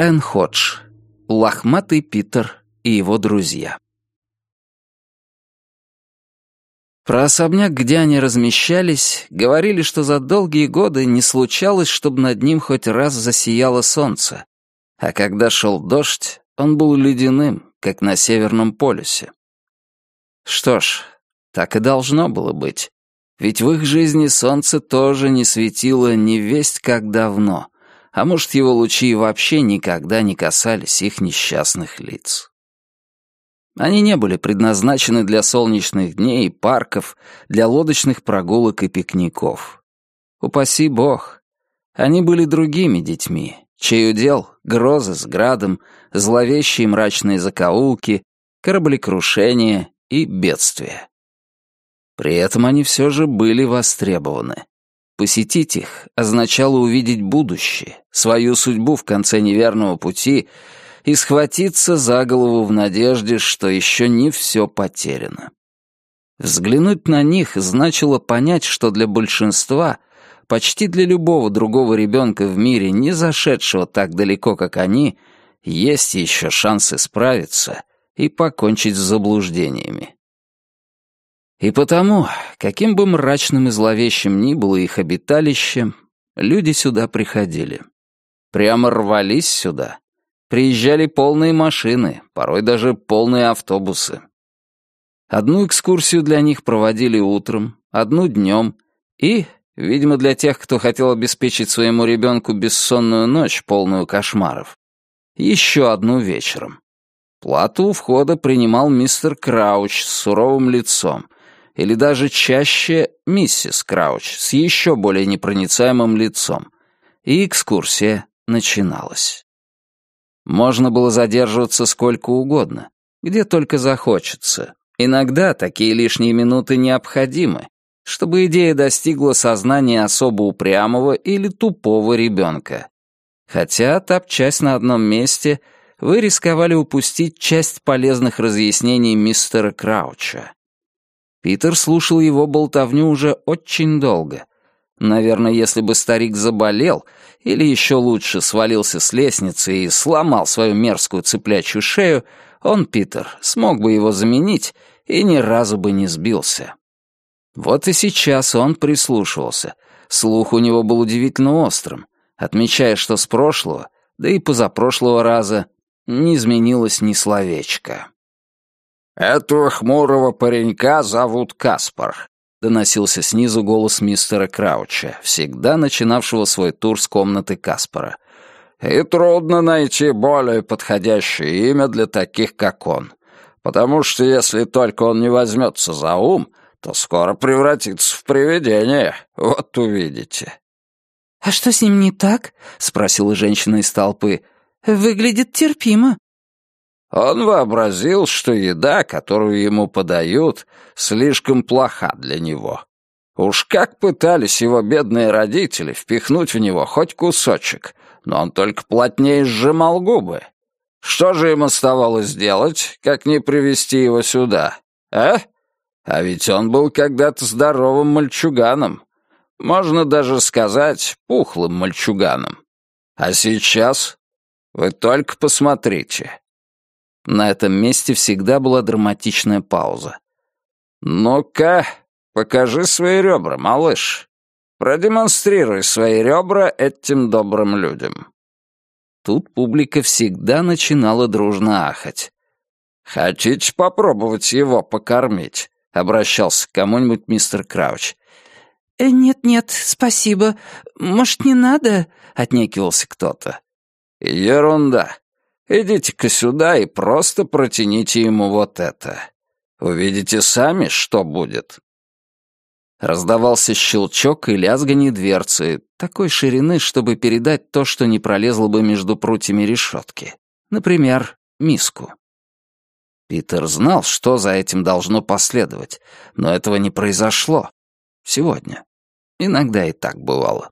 Брайан Ходж. Лохматый Питер и его друзья. Про особняк, где они размещались, говорили, что за долгие годы не случалось, чтобы над ним хоть раз засияло солнце. А когда шел дождь, он был ледяным, как на Северном полюсе. Что ж, так и должно было быть. Ведь в их жизни солнце тоже не светило не весть как давно, а может, его лучи вообще никогда не касались их несчастных лиц. Они не были предназначены для солнечных дней и парков, для лодочных прогулок и пикников. Упаси бог. Они были другими детьми, чей удел — грозы с градом, зловещие мрачные закоулки, кораблекрушения и бедствия. При этом они все же были востребованы. Посетить их означало увидеть будущее, свою судьбу в конце неверного пути и схватиться за голову в надежде, что еще не все потеряно. Взглянуть на них значило понять, что для большинства, почти для любого другого ребенка в мире, не зашедшего так далеко, как они, есть еще шансы справиться и покончить с заблуждениями. И потому, каким бы мрачным и зловещим ни было их обиталище, люди сюда приходили. Прямо рвались сюда. Приезжали полные машины, порой даже полные автобусы. Одну экскурсию для них проводили утром, одну днем и, видимо, для тех, кто хотел обеспечить своему ребенку бессонную ночь, полную кошмаров, еще одну вечером. Плату у входа принимал мистер Крауч с суровым лицом — или даже чаще миссис Крауч с еще более непроницаемым лицом, и экскурсия начиналась. Можно было задерживаться сколько угодно, где только захочется. Иногда такие лишние минуты необходимы, чтобы идея достигла сознания особо упрямого или тупого ребенка. Хотя, топчась на одном месте, вы рисковали упустить часть полезных разъяснений мистера Крауча. Питер слушал его болтовню уже очень долго. Наверное, если бы старик заболел, или еще лучше свалился с лестницы и сломал свою мерзкую цыплячью шею, он, Питер, смог бы его заменить и ни разу бы не сбился. Вот и сейчас он прислушивался. Слух у него был удивительно острым, отмечая, что с прошлого, да и позапрошлого раза, не изменилось ни словечко. «Этого хмурого паренька зовут Каспар», — доносился снизу голос мистера Крауча, всегда начинавшего свой тур с комнаты Каспара. «И трудно найти более подходящее имя для таких, как он, потому что если только он не возьмется за ум, то скоро превратится в привидение, вот увидите». «А что с ним не так?» — спросила женщина из толпы. «Выглядит терпимо». Он вообразил, что еда, которую ему подают, слишком плоха для него. Уж как пытались его бедные родители впихнуть в него хоть кусочек, но он только плотнее сжимал губы. Что же им оставалось делать, как не привести его сюда, а? А ведь он был когда-то здоровым мальчуганом. Можно даже сказать, пухлым мальчуганом. А сейчас? Вы только посмотрите. На этом месте всегда была драматичная пауза. «Ну-ка, покажи свои ребра, малыш. Продемонстрируй свои ребра этим добрым людям». Тут публика всегда начинала дружно ахать. «Хотите попробовать его покормить?» — обращался к кому-нибудь мистер Крауч. «Э, «Нет-нет, спасибо. Может, не надо?» — отнекивался кто-то. «Ерунда. Идите-ка сюда и просто протяните ему вот это. Увидите сами, что будет». Раздавался щелчок и лязганье дверцы, такой ширины, чтобы передать то, что не пролезло бы между прутьями решетки. Например, миску. Питер знал, что за этим должно последовать, но этого не произошло. Сегодня. Иногда и так бывало.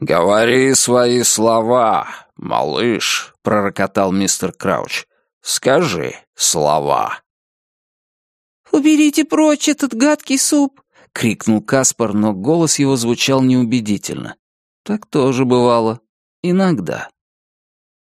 «Говори свои слова, малыш», — пророкотал мистер Крауч. «Скажи слова». «Уберите прочь этот гадкий суп!» — крикнул Каспар, но голос его звучал неубедительно. Так тоже бывало. Иногда.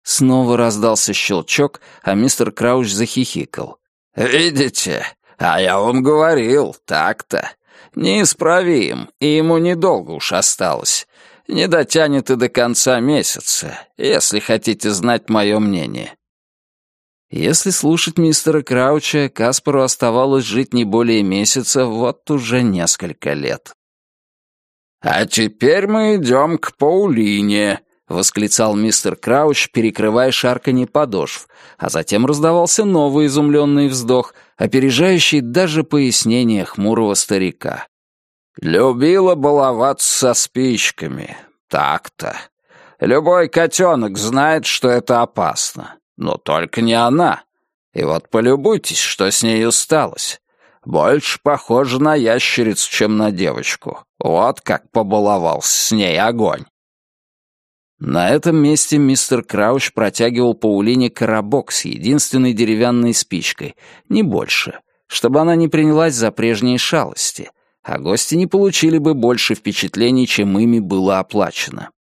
Снова раздался щелчок, а мистер Крауч захихикал. «Видите? А я вам говорил, так-то. Неисправим, и ему недолго уж осталось. Не дотянет и до конца месяца, если хотите знать мое мнение». Если слушать мистера Крауча, Каспару оставалось жить не более месяца, вот уже несколько лет. «А теперь мы идем к Паулине», — восклицал мистер Крауч, перекрывая шарканье подошв, а затем раздавался новый изумленный вздох, опережающий даже пояснение хмурого старика. «Любила баловаться со спичками. Так-то. Любой котенок знает, что это опасно. Но только не она. И вот полюбуйтесь, что с ней сталось. Больше похоже на ящерицу, чем на девочку. Вот как побаловался с ней огонь. На этом месте мистер Крауч протягивал Паулине коробок с единственной деревянной спичкой, не больше, чтобы она не принялась за прежние шалости, а гости не получили бы больше впечатлений, чем ими было оплачено.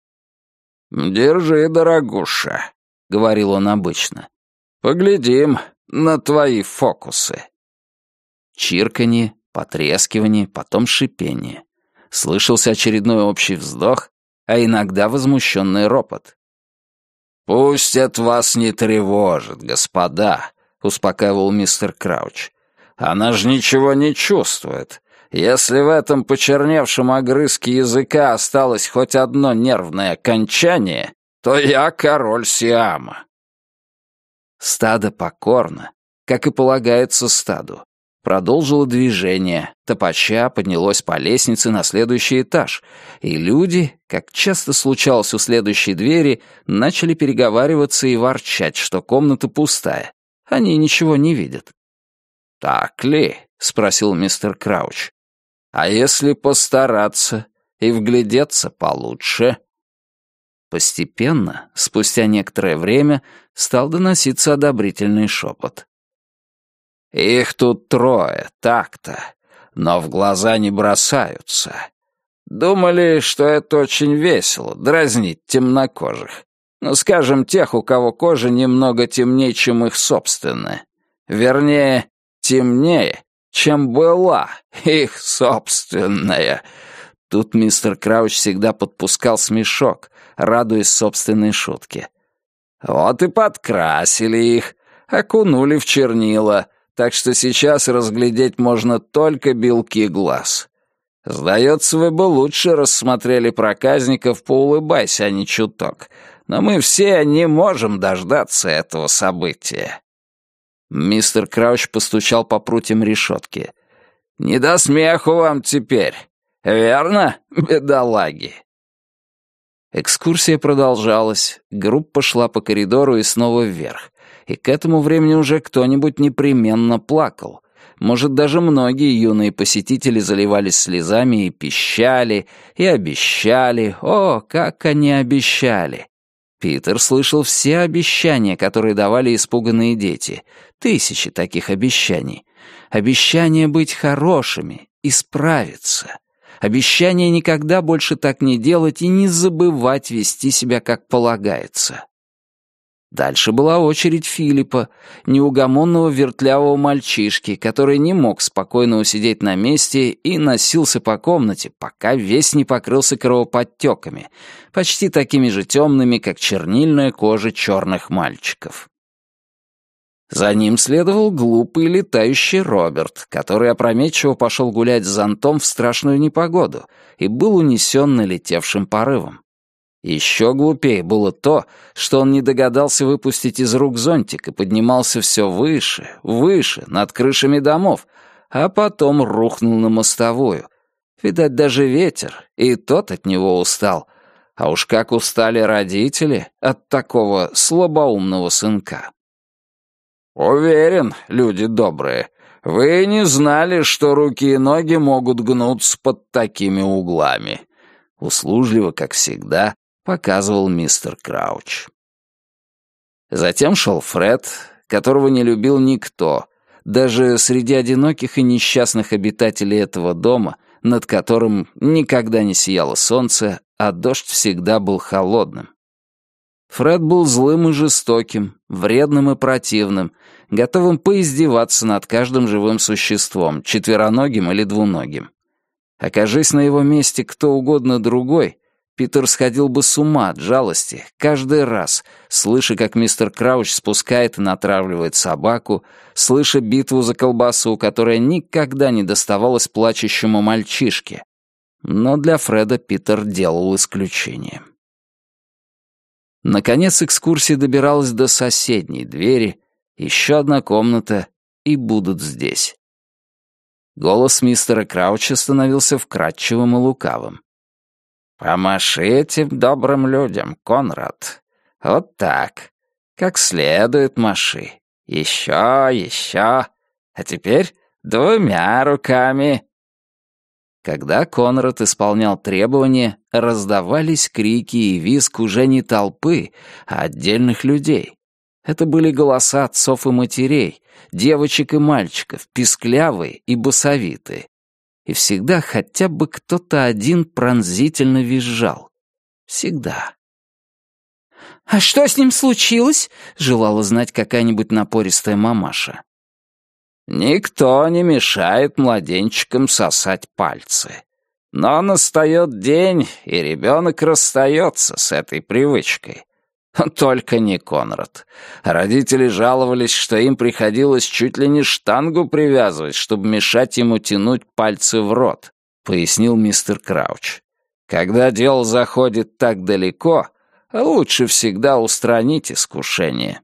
«Держи, дорогуша», — говорил он обычно. «Поглядим на твои фокусы». Чирканье, потрескивание, потом шипение. Слышался очередной общий вздох, а иногда возмущенный ропот. «Пусть это вас не тревожит, господа», — успокаивал мистер Крауч. «Она же ничего не чувствует. Если в этом почерневшем огрызке языка осталось хоть одно нервное окончание, то я король Сиама». Стадо покорно, как и полагается стаду, продолжило движение, топача поднялось по лестнице на следующий этаж, и люди, как часто случалось у следующей двери, начали переговариваться и ворчать, что комната пустая. Они ничего не видят. «Так ли?» — спросил мистер Крауч. «А если постараться и вглядеться получше?» Постепенно, спустя некоторое время, стал доноситься одобрительный шепот. Их тут трое, так-то, но в глаза не бросаются. Думали, что это очень весело, дразнить темнокожих. Ну, скажем, тех, у кого кожа немного темнее, чем их собственная. Вернее, темнее, чем была их собственная. Тут мистер Крауч всегда подпускал смешок, радуясь собственной шутке. Вот и подкрасили их, окунули в чернила, так что сейчас разглядеть можно только белки глаз. Сдается, вы бы лучше рассмотрели проказников, поулыбайся, а не чуток. Но мы все не можем дождаться этого события. Мистер Крауч постучал по прутьям решетки. «Не до смеху вам теперь, верно, бедолаги?» Экскурсия продолжалась, группа шла по коридору и снова вверх и к этому времени уже кто-нибудь непременно плакал. Может, даже многие юные посетители заливались слезами и пищали, и обещали. О, как они обещали! Питер слышал все обещания, которые давали испуганные дети. Тысячи таких обещаний. Обещания быть хорошими, исправиться. Обещание никогда больше так не делать и не забывать вести себя как полагается. Дальше была очередь Филиппа, неугомонного вертлявого мальчишки, который не мог спокойно усидеть на месте и носился по комнате, пока весь не покрылся кровоподтеками, почти такими же темными, как чернильная кожа черных мальчиков. За ним следовал глупый летающий Роберт, который опрометчиво пошел гулять с зонтом в страшную непогоду и был унесен налетевшим порывом. Еще глупее было то, что он не догадался выпустить из рук зонтик и поднимался все выше, выше, над крышами домов, а потом рухнул на мостовую. Видать, даже ветер, и тот от него устал. А уж как устали родители от такого слабоумного сынка. «Уверен, люди добрые, вы не знали, что руки и ноги могут гнуться под такими углами». Услужливо, как всегда, показывал мистер Крауч. Затем шел Фред, которого не любил никто, даже среди одиноких и несчастных обитателей этого дома, над которым никогда не сияло солнце, а дождь всегда был холодным. Фред был злым и жестоким, вредным и противным, готовым поиздеваться над каждым живым существом, четвероногим или двуногим. Окажись на его месте кто угодно другой, Питер сходил бы с ума от жалости каждый раз, слыша, как мистер Крауч спускает и натравливает собаку, слыша битву за колбасу, которая никогда не доставалась плачущему мальчишке. Но для Фреда Питер делал исключение. Наконец экскурсия добиралась до соседней двери, еще одна комната, и будут здесь. Голос мистера Крауча становился вкрадчивым и лукавым. «Помаши этим добрым людям, Конрад. Вот так. Как следует маши. Еще, еще. А теперь двумя руками. Когда Конрад исполнял требования, раздавались крики и визг уже не толпы, а отдельных людей. Это были голоса отцов и матерей, девочек и мальчиков, писклявые и басовитые. И всегда хотя бы кто-то один пронзительно визжал. Всегда. «А что с ним случилось?» — желала знать какая-нибудь напористая мамаша. Никто не мешает младенчикам сосать пальцы. Но настает день, и ребенок расстается с этой привычкой. Только не Конрад. Родители жаловались, что им приходилось чуть ли не штангу привязывать, чтобы мешать ему тянуть пальцы в рот, пояснил мистер Крауч. Когда дело заходит так далеко, лучше всегда устранить искушение.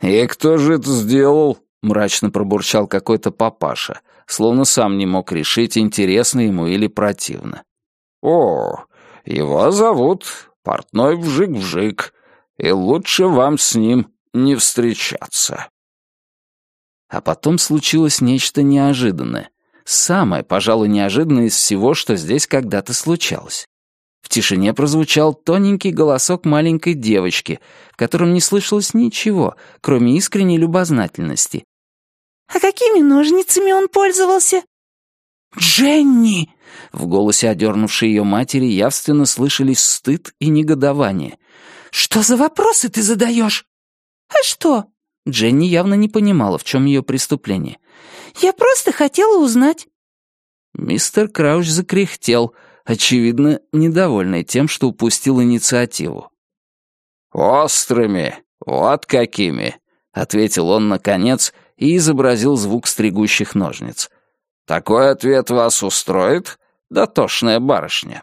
«И кто же это сделал?» — мрачно пробурчал какой-то папаша, словно сам не мог решить, интересно ему или противно. «О, его зовут Портной Вжик-Вжик, и лучше вам с ним не встречаться». А потом случилось нечто неожиданное. Самое, пожалуй, неожиданное из всего, что здесь когда-то случалось. В тишине прозвучал тоненький голосок маленькой девочки, в котором не слышалось ничего, кроме искренней любознательности, «А какими ножницами он пользовался?» «Дженни!» В голосе одернувшей ее матери явственно слышались стыд и негодование. «Что за вопросы ты задаешь?» «А что?» Дженни явно не понимала, в чем ее преступление. «Я просто хотела узнать». Мистер Крауч закряхтел, очевидно, недовольный тем, что упустил инициативу. «Острыми, вот какими», — ответил он наконец и изобразил звук стригущих ножниц. «Такой ответ вас устроит, дотошная барышня?»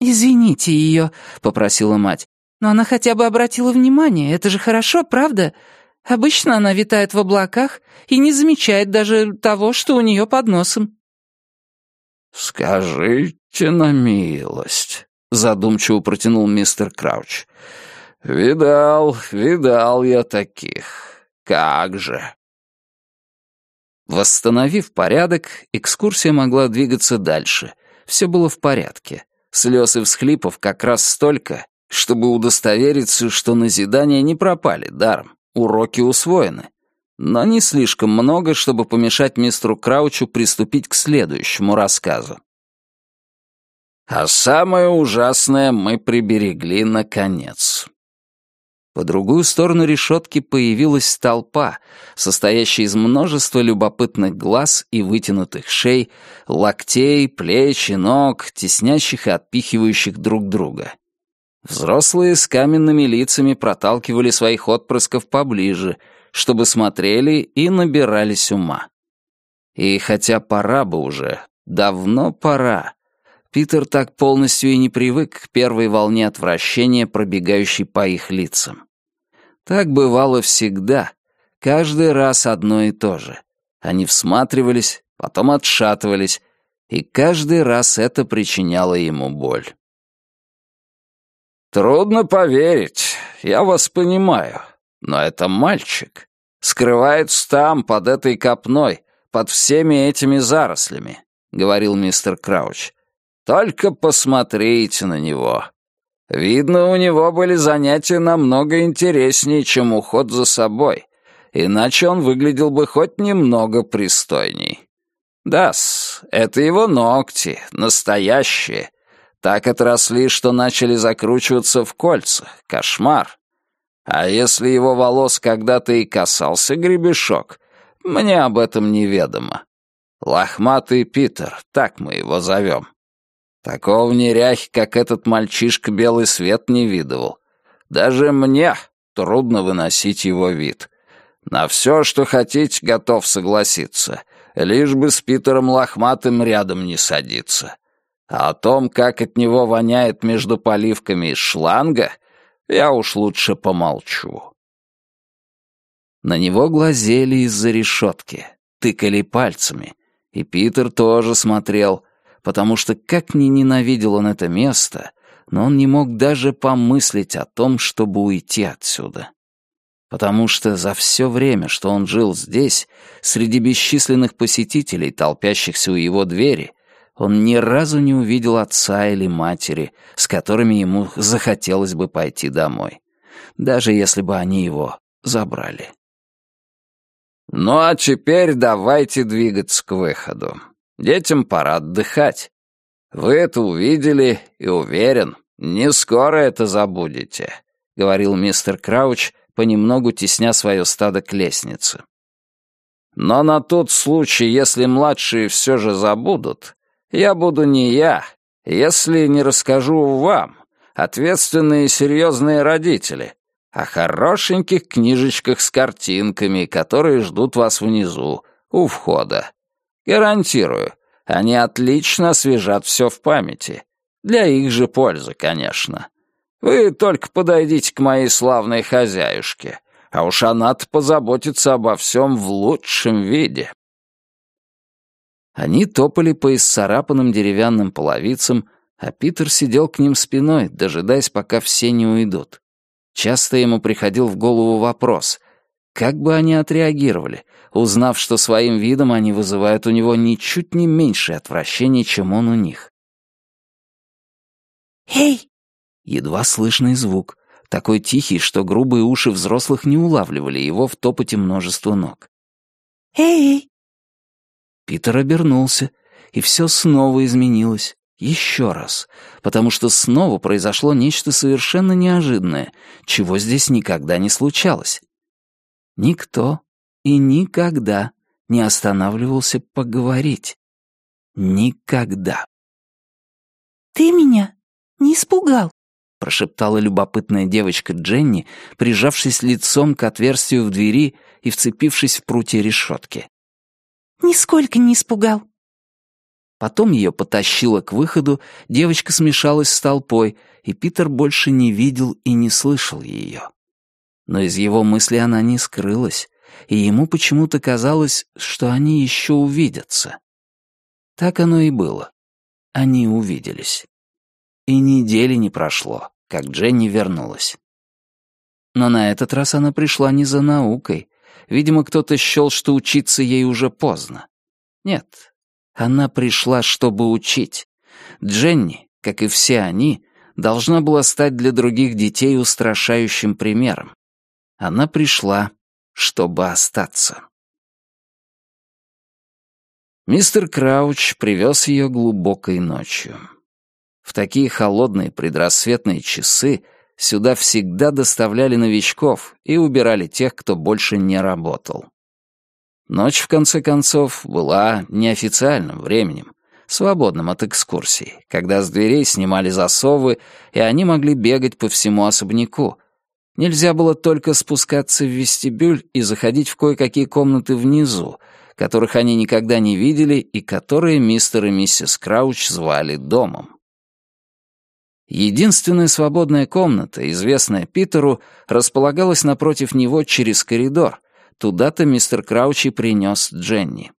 «Извините ее», — попросила мать. «Но она хотя бы обратила внимание, это же хорошо, правда? Обычно она витает в облаках и не замечает даже того, что у нее под носом». «Скажите на милость», — задумчиво протянул мистер Крауч. «Видал, видал я таких. Как же!» Восстановив порядок, экскурсия могла двигаться дальше. Все было в порядке. Слез и всхлипов как раз столько, чтобы удостовериться, что назидания не пропали даром, уроки усвоены. Но не слишком много, чтобы помешать мистеру Краучу приступить к следующему рассказу. А самое ужасное мы приберегли наконец. По другую сторону решетки появилась толпа, состоящая из множества любопытных глаз и вытянутых шей, локтей, плеч и ног, теснящих и отпихивающих друг друга. Взрослые с каменными лицами проталкивали своих отпрысков поближе, чтобы смотрели и набирались ума. И хотя пора бы уже, давно пора, Питер так полностью и не привык к первой волне отвращения, пробегающей по их лицам. Так бывало всегда, каждый раз одно и то же. Они всматривались, потом отшатывались, и каждый раз это причиняло ему боль. «Трудно поверить, я вас понимаю, но это мальчик. Скрывается там, под этой копной, под всеми этими зарослями», — говорил мистер Крауч. «Только посмотрите на него. Видно, у него были занятия намного интереснее, чем уход за собой, иначе он выглядел бы хоть немного пристойней. Да-с, это его ногти, настоящие. Так отросли, что начали закручиваться в кольца. Кошмар. А если его волос когда-то и касался гребешок, мне об этом неведомо. Лохматый Питер, так мы его зовем. Такого неряхи, как этот мальчишка, белый свет не видывал. Даже мне трудно выносить его вид. На все, что хотите, готов согласиться, лишь бы с Питером Лохматым рядом не садиться. А о том, как от него воняет между поливками из шланга, я уж лучше помолчу. На него глазели из-за решетки, тыкали пальцами, и Питер тоже смотрел, потому что как ни ненавидел он это место, но он не мог даже помыслить о том, чтобы уйти отсюда. Потому что за все время, что он жил здесь, среди бесчисленных посетителей, толпящихся у его двери, он ни разу не увидел отца или матери, с которыми ему захотелось бы пойти домой, даже если бы они его забрали. «Ну а теперь давайте двигаться к выходу. Детям пора отдыхать. Вы это увидели и, уверен, не скоро это забудете», — говорил мистер Крауч, понемногу тесня свое стадо к лестнице. «Но на тот случай, если младшие все же забудут, я буду не я, если не расскажу вам, ответственные и серьезные родители, о хорошеньких книжечках с картинками, которые ждут вас внизу, у входа. Гарантирую, они отлично освежат все в памяти. Для их же пользы, конечно. Вы только подойдите к моей славной хозяюшке, а уж она-то позаботится обо всем в лучшем виде. Они топали по исцарапанным деревянным половицам, а Питер сидел к ним спиной, дожидаясь, пока все не уйдут. Часто ему приходил в голову вопрос, как бы они отреагировали, узнав, что своим видом они вызывают у него ничуть не меньшее отвращение, чем он у них. «Эй!» Едва слышный звук, такой тихий, что грубые уши взрослых не улавливали его в топоте множества ног. «Эй!» Питер обернулся, и все снова изменилось. Еще раз. Потому что снова произошло нечто совершенно неожиданное, чего здесь никогда не случалось. Никто и никогда не останавливался поговорить. Никогда. «Ты меня не испугал?» — прошептала любопытная девочка Дженни, прижавшись лицом к отверстию в двери и вцепившись в прутья решетки. Нисколько не испугал. Потом ее потащило к выходу, девочка смешалась с толпой, и Питер больше не видел и не слышал ее. Но из его мысли она не скрылась, и ему почему-то казалось, что они еще увидятся. Так оно и было. Они увиделись. И недели не прошло, как Дженни вернулась. Но на этот раз она пришла не за наукой, Видимо, кто-то счел, что учиться ей уже поздно. Нет, она пришла, чтобы учить. Дженни, как и все они, должна была стать для других детей устрашающим примером. Она пришла, чтобы остаться. Мистер Крауч привез ее глубокой ночью. В такие холодные предрассветные часы сюда всегда доставляли новичков и убирали тех, кто больше не работал. Ночь, в конце концов, была неофициальным временем, свободным от экскурсий, когда с дверей снимали засовы, и они могли бегать по всему особняку. Нельзя было только спускаться в вестибюль и заходить в кое-какие комнаты внизу, которых они никогда не видели и которые мистер и миссис Крауч звали домом. Единственная свободная комната, известная Питеру, располагалась напротив него через коридор. Туда-то мистер Краучи принес Дженни.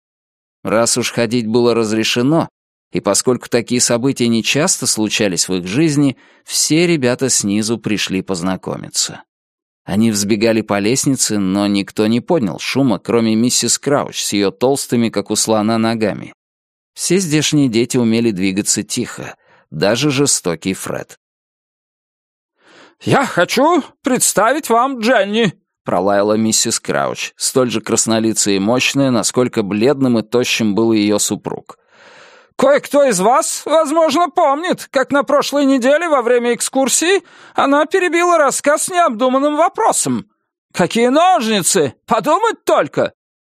Раз уж ходить было разрешено, и поскольку такие события не часто случались в их жизни, все ребята снизу пришли познакомиться. Они взбегали по лестнице, но никто не поднял шума, кроме миссис Крауч с ее толстыми, как у слона, ногами. Все здешние дети умели двигаться тихо — даже жестокий Фред. «Я хочу представить вам Дженни», — пролаяла миссис Крауч, столь же краснолицая и мощная, насколько бледным и тощим был ее супруг. Кое-кто из вас, возможно, помнит, как на прошлой неделе во время экскурсии она перебила рассказ необдуманным вопросом. Какие ножницы! Подумать только!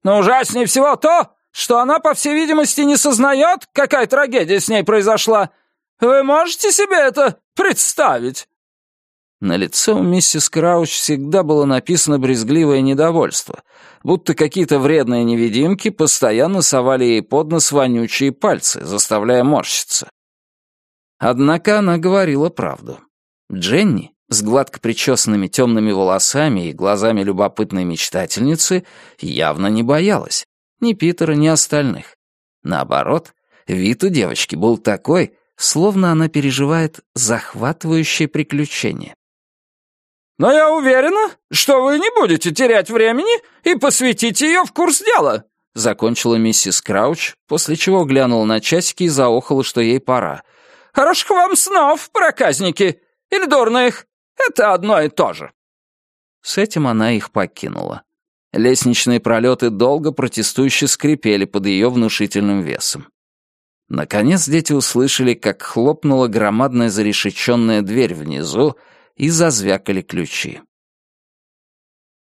Но ужаснее всего то, что она, по всей видимости, не сознает, какая трагедия с ней произошла. Вы можете себе это представить?» На лице у миссис Крауч всегда было написано брезгливое недовольство, будто какие-то вредные невидимки постоянно совали ей под нос вонючие пальцы, заставляя морщиться. Однако она говорила правду. Дженни, с гладко причесанными темными волосами и глазами любопытной мечтательницы, явно не боялась. Ни Питера, ни остальных. Наоборот, вид у девочки был такой, словно она переживает захватывающее приключение. «Но я уверена, что вы не будете терять времени и посвятите ее в курс дела», закончила миссис Крауч, после чего глянула на часики и заохала, что ей пора. «Хороших вам снов, проказники! Или дурных! Это одно и то же!» С этим она их покинула. Лестничные пролеты долго протестующе скрипели под ее внушительным весом. Наконец дети услышали, как хлопнула громадная зарешеченная дверь внизу, и зазвякали ключи.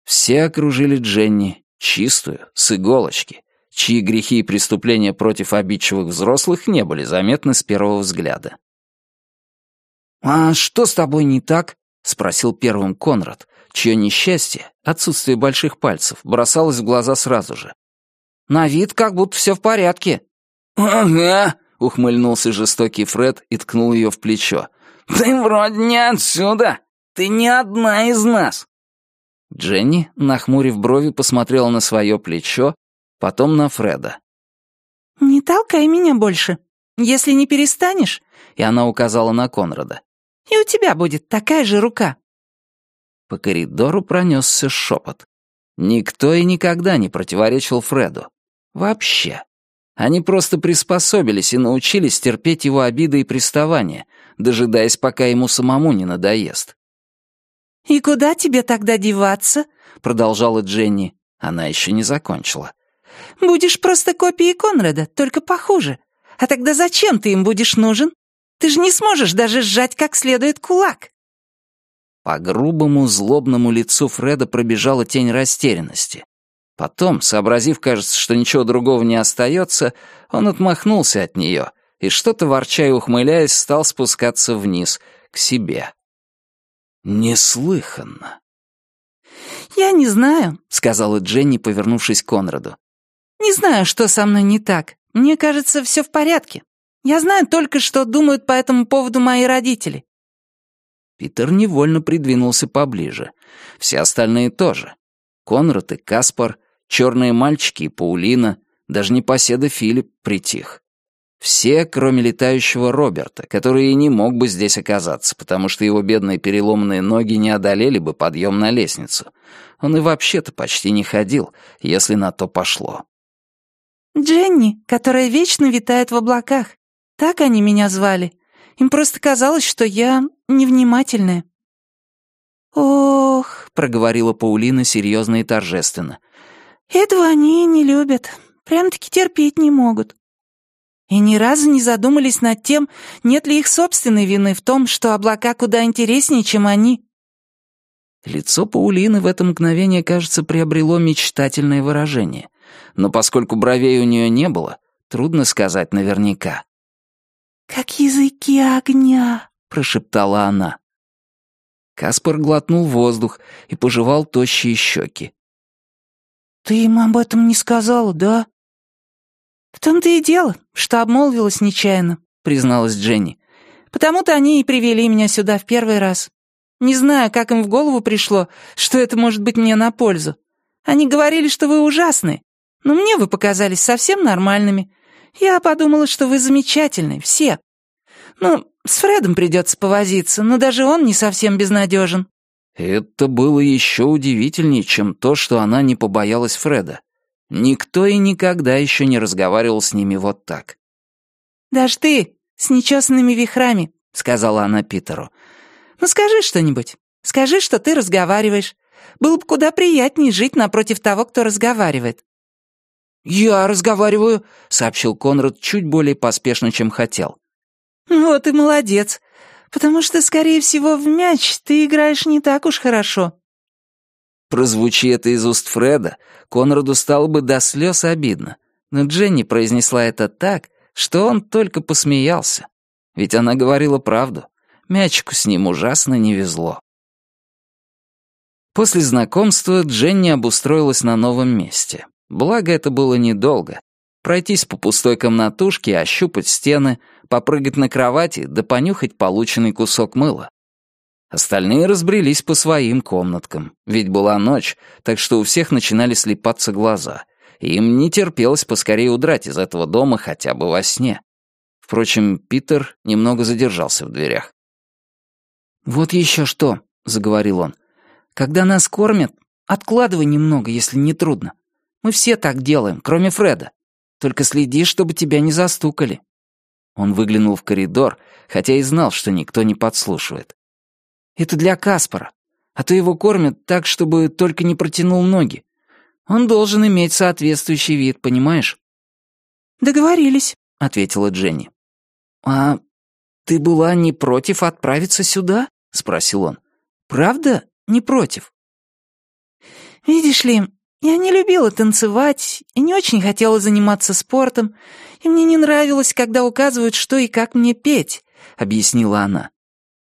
Все окружили Дженни, чистую, с иголочки, чьи грехи и преступления против обидчивых взрослых не были заметны с первого взгляда. «А что с тобой не так?» — спросил первым Конрад, чье несчастье, отсутствие больших пальцев, бросалось в глаза сразу же. «На вид как будто все в порядке». «Ага», — ухмыльнулся жестокий Фред и ткнул ее в плечо. «Ты вроде не отсюда. Ты не одна из нас». Дженни, нахмурив брови, посмотрела на свое плечо, потом на Фреда. «Не толкай меня больше. Если не перестанешь...» И она указала на Конрада. «И у тебя будет такая же рука». По коридору пронесся шепот. Никто и никогда не противоречил Фреду. Вообще. Они просто приспособились и научились терпеть его обиды и приставания, дожидаясь, пока ему самому не надоест. «И куда тебе тогда деваться?» — продолжала Дженни. Она еще не закончила. «Будешь просто копией Конрада, только похуже. А тогда зачем ты им будешь нужен? Ты же не сможешь даже сжать как следует кулак». По грубому, злобному лицу Фреда пробежала тень растерянности. Потом, сообразив, кажется, что ничего другого не остается, он отмахнулся от нее и, что-то ворча и ухмыляясь, стал спускаться вниз, к себе. Неслыханно. «Я не знаю», — сказала Дженни, повернувшись к Конраду. «Не знаю, что со мной не так. Мне кажется, все в порядке. Я знаю только, что думают по этому поводу мои родители». Питер невольно придвинулся поближе. Все остальные тоже. Конрад и Каспар — черные мальчики и Паулина, даже непоседа Филипп притих. Все, кроме летающего Роберта, который и не мог бы здесь оказаться, потому что его бедные переломанные ноги не одолели бы подъем на лестницу. Он и вообще-то почти не ходил, если на то пошло. «Дженни, которая вечно витает в облаках. Так они меня звали. Им просто казалось, что я невнимательная». «Ох», — проговорила Паулина серьезно и торжественно, этого они не любят, прям-таки терпеть не могут. И ни разу не задумались над тем, нет ли их собственной вины в том, что облака куда интереснее, чем они. Лицо Паулины в это мгновение, кажется, приобрело мечтательное выражение. Но поскольку бровей у нее не было, трудно сказать наверняка. «Как языки огня», — прошептала она. Каспар глотнул воздух и пожевал тощие щеки. «Ты им об этом не сказала, да?» «В том-то и дело, что обмолвилась нечаянно», — призналась Дженни. «Потому-то они и привели меня сюда в первый раз. Не знаю, как им в голову пришло, что это может быть мне на пользу. Они говорили, что вы ужасны, но мне вы показались совсем нормальными. Я подумала, что вы замечательны, все. Ну, с Фредом придется повозиться, но даже он не совсем безнадежен. Это было еще удивительнее, чем то, что она не побоялась Фреда. Никто и никогда еще не разговаривал с ними вот так. «Даже ты, с нечесанными вихрами», — сказала она Питеру. «Ну скажи что-нибудь. Скажи, что ты разговариваешь. Было бы куда приятнее жить напротив того, кто разговаривает». «Я разговариваю», — сообщил Конрад чуть более поспешно, чем хотел. «Вот и молодец, потому что, скорее всего, в мяч ты играешь не так уж хорошо». Прозвучи это из уст Фреда, Конраду стало бы до слез обидно, но Дженни произнесла это так, что он только посмеялся. Ведь она говорила правду. Мячику с ним ужасно не везло. После знакомства Дженни обустроилась на новом месте. Благо, это было недолго. Пройтись по пустой комнатушке, ощупать стены, попрыгать на кровати да понюхать полученный кусок мыла. Остальные разбрелись по своим комнаткам, ведь была ночь, так что у всех начинали слепаться глаза, и им не терпелось поскорее удрать из этого дома хотя бы во сне. Впрочем, Питер немного задержался в дверях. «Вот еще что», — заговорил он. «Когда нас кормят, откладывай немного, если не трудно. Мы все так делаем, кроме Фреда. Только следи, чтобы тебя не застукали». Он выглянул в коридор, хотя и знал, что никто не подслушивает. «Это для Каспара. А то его кормят так, чтобы только не протянул ноги. Он должен иметь соответствующий вид, понимаешь?» «Договорились», — ответила Дженни. «А ты была не против отправиться сюда?» — спросил он. «Правда не против?» «Видишь ли, я не любила танцевать и не очень хотела заниматься спортом, и мне не нравилось, когда указывают, что и как мне петь», — объяснила она.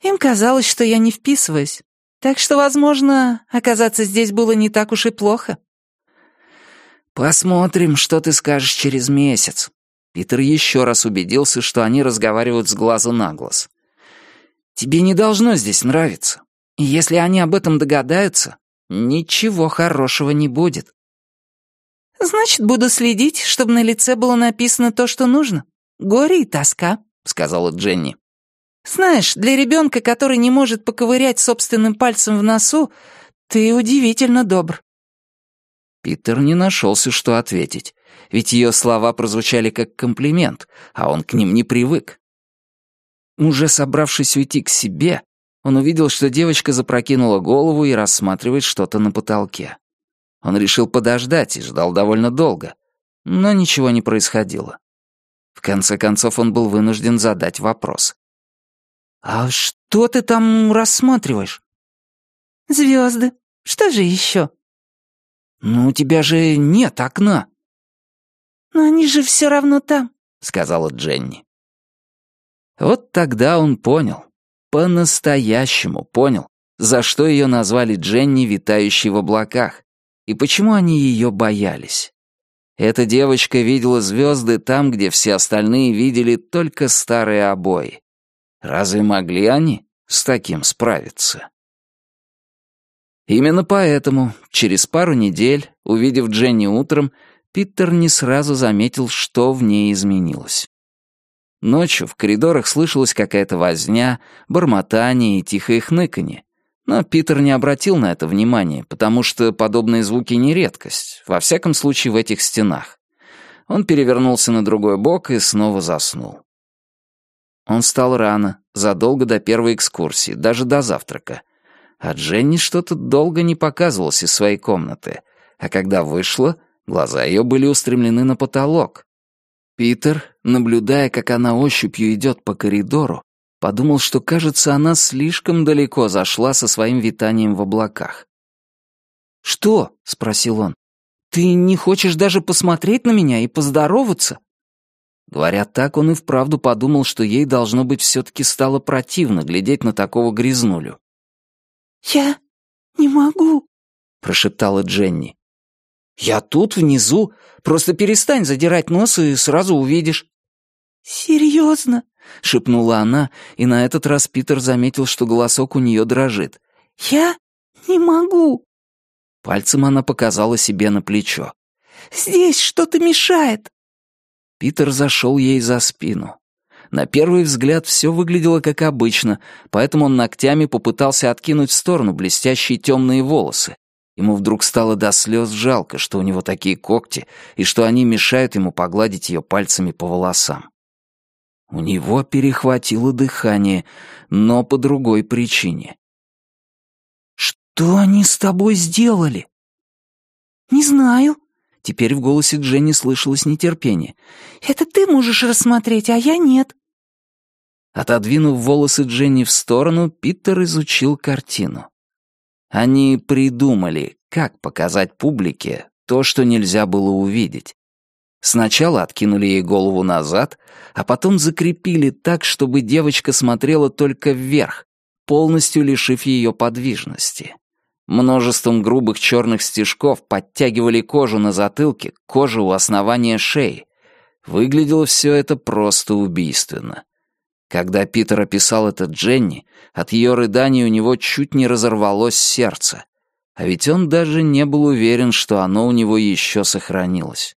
«Им казалось, что я не вписываюсь, так что, возможно, оказаться здесь было не так уж и плохо». «Посмотрим, что ты скажешь через месяц». Питер еще раз убедился, что они разговаривают с глазу на глаз. «Тебе не должно здесь нравиться. И если они об этом догадаются, ничего хорошего не будет. «Значит, буду следить, чтобы на лице было написано то, что нужно. Горе и тоска», — сказала Дженни. «Знаешь, для ребенка, который не может поковырять собственным пальцем в носу, ты удивительно добр». Питер не нашелся, что ответить, ведь ее слова прозвучали как комплимент, а он к ним не привык. Уже собравшись уйти к себе, он увидел, что девочка запрокинула голову и рассматривает что-то на потолке. Он решил подождать и ждал довольно долго, но ничего не происходило. В конце концов он был вынужден задать вопрос. «А что ты там рассматриваешь?» «Звезды. Что же еще?» «Ну, у тебя же нет окна». «Но они же все равно там», — сказала Дженни. Вот тогда он понял, по-настоящему понял, за что ее назвали Дженни, витающей в облаках, и почему они ее боялись. Эта девочка видела звезды там, где все остальные видели только старые обои. Разве могли они с таким справиться? Именно поэтому, через пару недель, увидев Дженни утром, Питер не сразу заметил, что в ней изменилось. Ночью в коридорах слышалась какая-то возня, бормотание и тихое хныканье. Но Питер не обратил на это внимания, потому что подобные звуки не редкость, во всяком случае в этих стенах. Он перевернулся на другой бок и снова заснул. Он встал рано, задолго до первой экскурсии, даже до завтрака. А Дженни что-то долго не показывалась из своей комнаты, а когда вышла, глаза ее были устремлены на потолок, Питер, наблюдая, как она ощупью идет по коридору, подумал, что, кажется, она слишком далеко зашла со своим витанием в облаках. «Что?» — спросил он. «Ты не хочешь даже посмотреть на меня и поздороваться?» Говоря так, он и вправду подумал, что ей, должно быть, все-таки стало противно глядеть на такого грязнулю. «Я не могу», — прошептала Дженни. «Я тут, внизу. Просто перестань задирать нос и сразу увидишь». «Серьезно?» — шепнула она, и на этот раз Питер заметил, что голосок у нее дрожит. «Я не могу». Пальцем она показала себе на плечо. «Здесь что-то мешает». Питер зашел ей за спину. На первый взгляд все выглядело как обычно, поэтому он ногтями попытался откинуть в сторону блестящие темные волосы, Ему вдруг стало до слез жалко, что у него такие когти, и что они мешают ему погладить ее пальцами по волосам. У него перехватило дыхание, но по другой причине. «Что они с тобой сделали?» «Не знаю. Теперь в голосе Дженни слышалось нетерпение. «Это ты можешь рассмотреть, а я нет». Отодвинув волосы Дженни в сторону, Питер изучил картину. Они придумали, как показать публике то, что нельзя было увидеть. Сначала откинули ей голову назад, а потом закрепили так, чтобы девочка смотрела только вверх, полностью лишив ее подвижности. Множеством грубых черных стежков подтягивали кожу на затылке, кожу у основания шеи. Выглядело все это просто убийственно. Когда Питер описал это Дженни, от ее рыданий у него чуть не разорвалось сердце. А ведь он даже не был уверен, что оно у него еще сохранилось.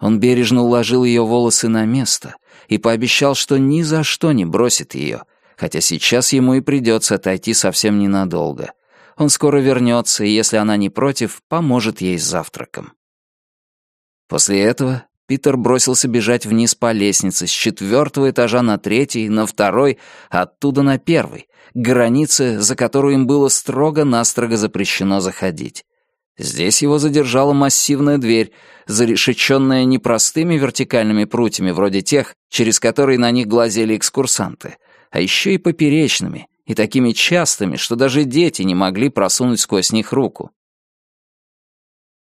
Он бережно уложил ее волосы на место и пообещал, что ни за что не бросит ее, хотя сейчас ему и придется отойти совсем ненадолго. Он скоро вернется, и если она не против, поможет ей с завтраком. После этого Питер бросился бежать вниз по лестнице с четвертого этажа на третий, на второй, оттуда на первый, к за которую им было строго-настрого запрещено заходить. Здесь его задержала массивная дверь, зарешеченная не простыми вертикальными прутьями, вроде тех, через которые на них глазели экскурсанты, а еще и поперечными, и такими частыми, что даже дети не могли просунуть сквозь них руку.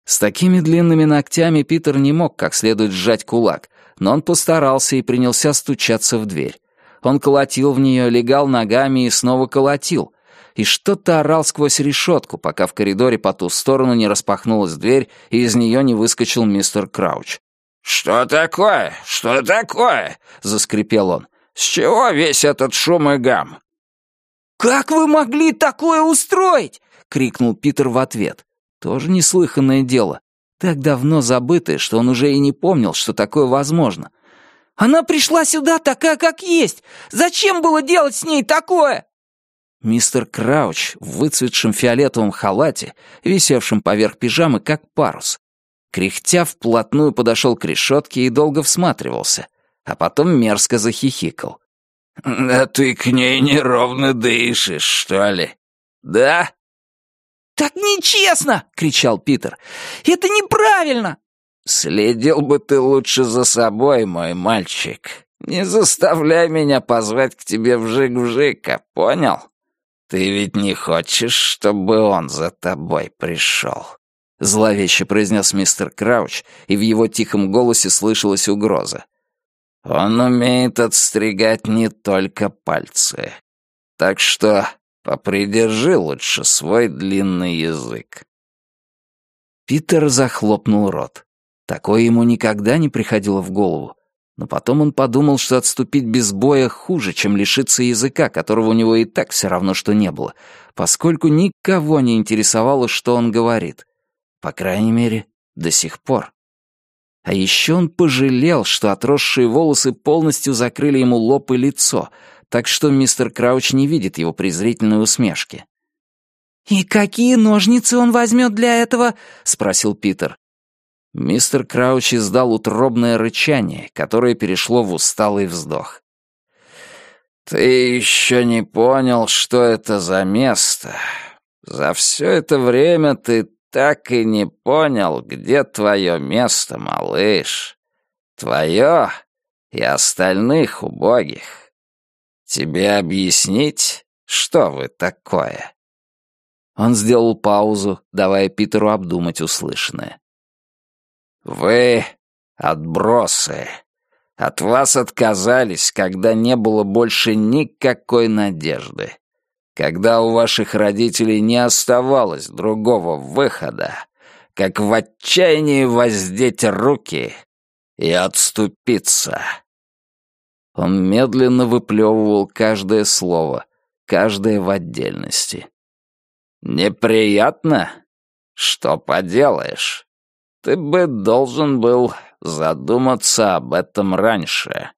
С такими длинными ногтями Питер не мог как следует сжать кулак, но он постарался и принялся стучаться в дверь. Он колотил в нее, легал ногами и снова колотил, и что-то орал сквозь решетку, пока в коридоре по ту сторону не распахнулась дверь, и из нее не выскочил мистер Крауч. «Что такое? Что такое?» — заскрипел он. «С чего весь этот шум и гам?» «Как вы могли такое устроить?» — крикнул Питер в ответ. Тоже неслыханное дело. Так давно забытое, что он уже и не помнил, что такое возможно. «Она пришла сюда такая, как есть! Зачем было делать с ней такое?» Мистер Крауч в выцветшем фиолетовом халате, висевшем поверх пижамы, как парус, кряхтя вплотную подошел к решетке и долго всматривался, а потом мерзко захихикал. «Да ты к ней неровно дышишь, что ли? Да?» «Так нечестно!» — кричал Питер. «Это неправильно!» «Следил бы ты лучше за собой, мой мальчик. Не заставляй меня позвать к тебе вжик-вжика, понял?» «Ты ведь не хочешь, чтобы он за тобой пришел?» Зловеще произнес мистер Крауч, и в его тихом голосе слышалась угроза. «Он умеет отстригать не только пальцы. Так что попридержи лучше свой длинный язык». Питер захлопнул рот. Такое ему никогда не приходило в голову. Но потом он подумал, что отступить без боя хуже, чем лишиться языка, которого у него и так все равно, что не было, поскольку никого не интересовало, что он говорит. По крайней мере, до сих пор. А еще он пожалел, что отросшие волосы полностью закрыли ему лоб и лицо, так что мистер Крауч не видит его презрительной усмешки. «И какие ножницы он возьмет для этого?» — спросил Питер. Мистер Крауч издал утробное рычание, которое перешло в усталый вздох. «Ты еще не понял, что это за место. За все это время ты так и не понял, где твое место, малыш. Твое и остальных убогих. Тебе объяснить, что вы такое?» Он сделал паузу, давая Питеру обдумать услышанное. «Вы отбросы. От вас отказались, когда не было больше никакой надежды. Когда у ваших родителей не оставалось другого выхода, как в отчаянии воздеть руки и отступиться». Он медленно выплевывал каждое слово, каждое в отдельности. «Неприятно? Что поделаешь? Ты бы должен был задуматься об этом раньше.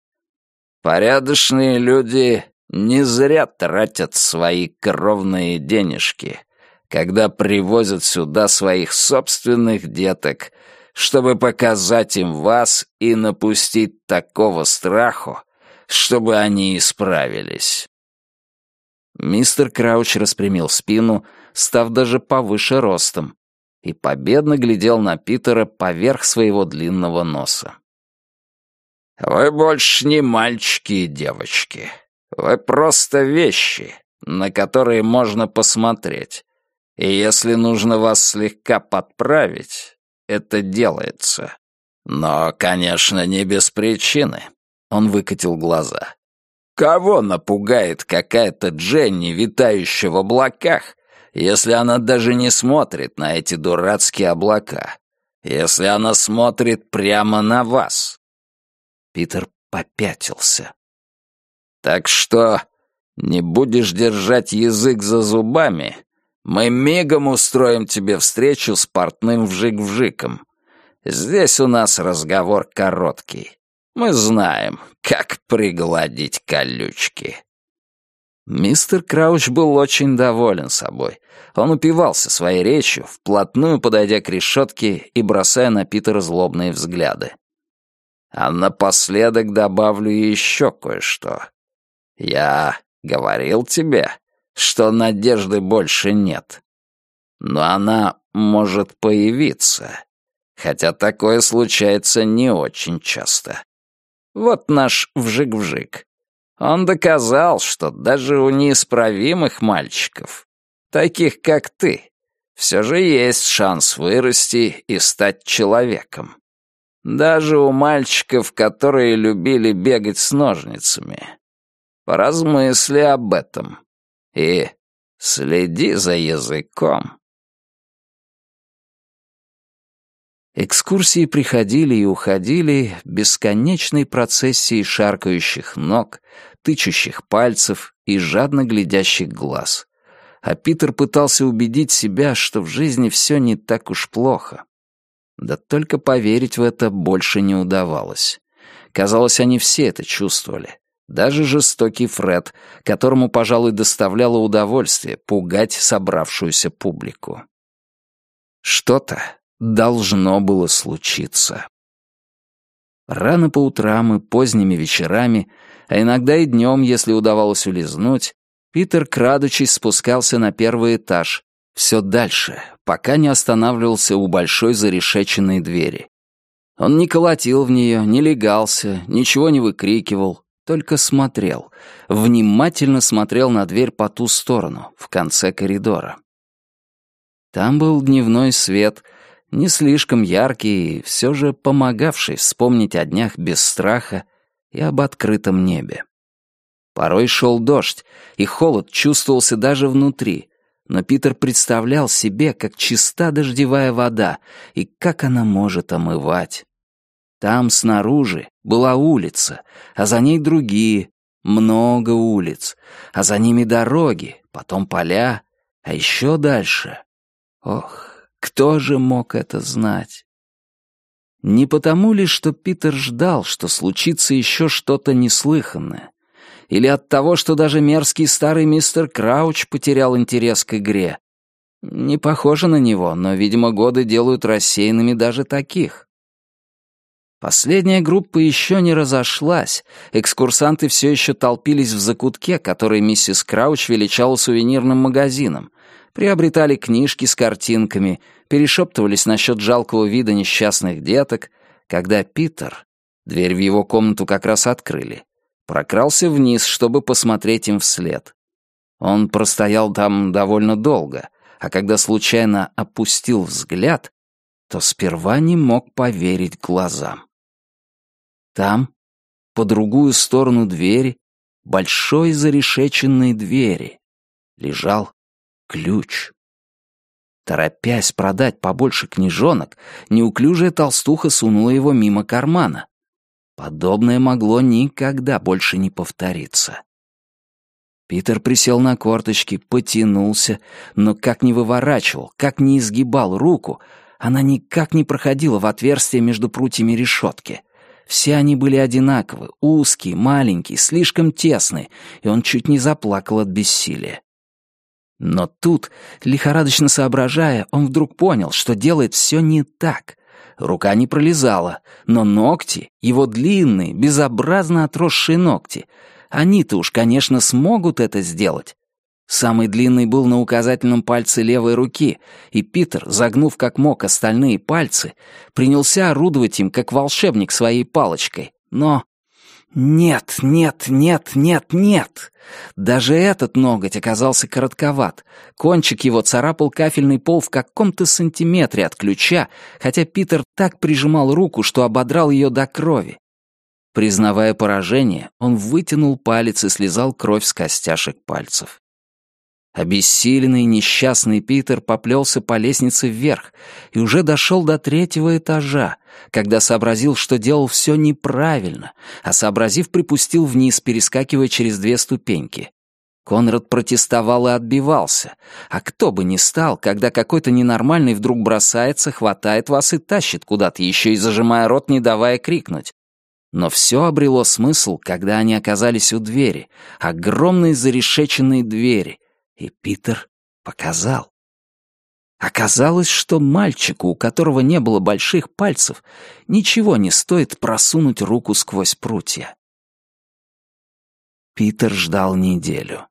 Порядочные люди не зря тратят свои кровные денежки, когда привозят сюда своих собственных деток, чтобы показать им вас и напустить такого страху, чтобы они исправились. Мистер Крауч распрямил спину, став даже повыше ростом, и победно глядел на Питера поверх своего длинного носа. «Вы больше не мальчики и девочки. Вы просто вещи, на которые можно посмотреть. И если нужно вас слегка подправить, это делается. Но, конечно, не без причины». Он выкатил глаза. «Кого напугает какая-то Дженни, витающая в облаках, если она даже не смотрит на эти дурацкие облака? Если она смотрит прямо на вас?» Питер попятился. «Так что не будешь держать язык за зубами, мы мигом устроим тебе встречу с портным вжик-вжиком. Здесь у нас разговор короткий. Мы знаем, как пригладить колючки». Мистер Крауч был очень доволен собой. Он упивался своей речью, вплотную подойдя к решетке и бросая на Питера злобные взгляды. А напоследок добавлю еще кое-что. Я говорил тебе, что надежды больше нет. Но она может появиться, хотя такое случается не очень часто. Вот наш вжик-вжик. Он доказал, что даже у неисправимых мальчиков, таких как ты, все же есть шанс вырасти и стать человеком. Даже у мальчиков, которые любили бегать с ножницами. Поразмысли об этом. И следи за языком. Экскурсии приходили и уходили бесконечной процессией шаркающих ног, тычущих пальцев и жадно глядящих глаз. А Питер пытался убедить себя, что в жизни все не так уж плохо. Да только поверить в это больше не удавалось. Казалось, они все это чувствовали. Даже жестокий Фред, которому, пожалуй, доставляло удовольствие пугать собравшуюся публику. Что-то должно было случиться. Рано по утрам и поздними вечерами, а иногда и днем, если удавалось улизнуть, Питер, крадучись, спускался на первый этаж, все дальше, пока не останавливался у большой зарешеченной двери. Он не колотил в нее, не легался, ничего не выкрикивал, только смотрел, внимательно смотрел на дверь по ту сторону, в конце коридора. Там был дневной свет, не слишком яркий и все же помогавший вспомнить о днях без страха и об открытом небе. Порой шел дождь, и холод чувствовался даже внутри, но Питер представлял себе, как чиста дождевая вода и как она может омывать. Там снаружи была улица, а за ней другие, много улиц, а за ними дороги, потом поля, а еще дальше. Ох, кто же мог это знать? Не потому ли, что Питер ждал, что случится еще что-то неслыханное? Или от того, что даже мерзкий старый мистер Крауч потерял интерес к игре? Не похоже на него, но, видимо, годы делают рассеянными даже таких. Последняя группа еще не разошлась. Экскурсанты все еще толпились в закутке, который миссис Крауч величала сувенирным магазином. Приобретали книжки с картинками, перешептывались насчет жалкого вида несчастных деток, когда Питер, дверь в его комнату как раз открыли, прокрался вниз, чтобы посмотреть им вслед. Он простоял там довольно долго, а когда случайно опустил взгляд, то сперва не мог поверить глазам. Там, по другую сторону двери, большой зарешеченной двери, лежал ключ. Торопясь продать побольше книжонок, неуклюжая толстуха сунула его мимо кармана. Подобное могло никогда больше не повториться. Питер присел на корточки, потянулся, но как не выворачивал, как не изгибал руку, она никак не проходила в отверстие между прутьями решетки. Все они были одинаковы, узкие, маленькие, слишком тесные, и он чуть не заплакал от бессилия. Но тут, лихорадочно соображая, он вдруг понял, что делает все не так. Рука не пролезала, но ногти, его длинные, безобразно отросшие ногти, они-то уж, конечно, смогут это сделать. Самый длинный был на указательном пальце левой руки, и Питер, загнув как мог остальные пальцы, принялся орудовать им, как волшебник своей палочкой. Но нет, нет, нет, нет, нет. Даже этот ноготь оказался коротковат. Кончик его царапал кафельный пол в каком-то сантиметре от ключа, хотя Питер так прижимал руку, что ободрал ее до крови. Признавая поражение, он вытянул палец и слезал кровь с костяшек пальцев. Обессиленный несчастный Питер поплелся по лестнице вверх и уже дошел до третьего этажа, когда сообразил, что делал все неправильно, а сообразив, припустил вниз, перескакивая через две ступеньки. Конрад протестовал и отбивался. А кто бы ни стал, когда какой-то ненормальный вдруг бросается, хватает вас и тащит куда-то, еще и зажимая рот, не давая крикнуть. Но все обрело смысл, когда они оказались у двери, огромной зарешеченной двери, и Питер показал. Оказалось, что мальчику, у которого не было больших пальцев, ничего не стоит просунуть руку сквозь прутья. Питер ждал неделю.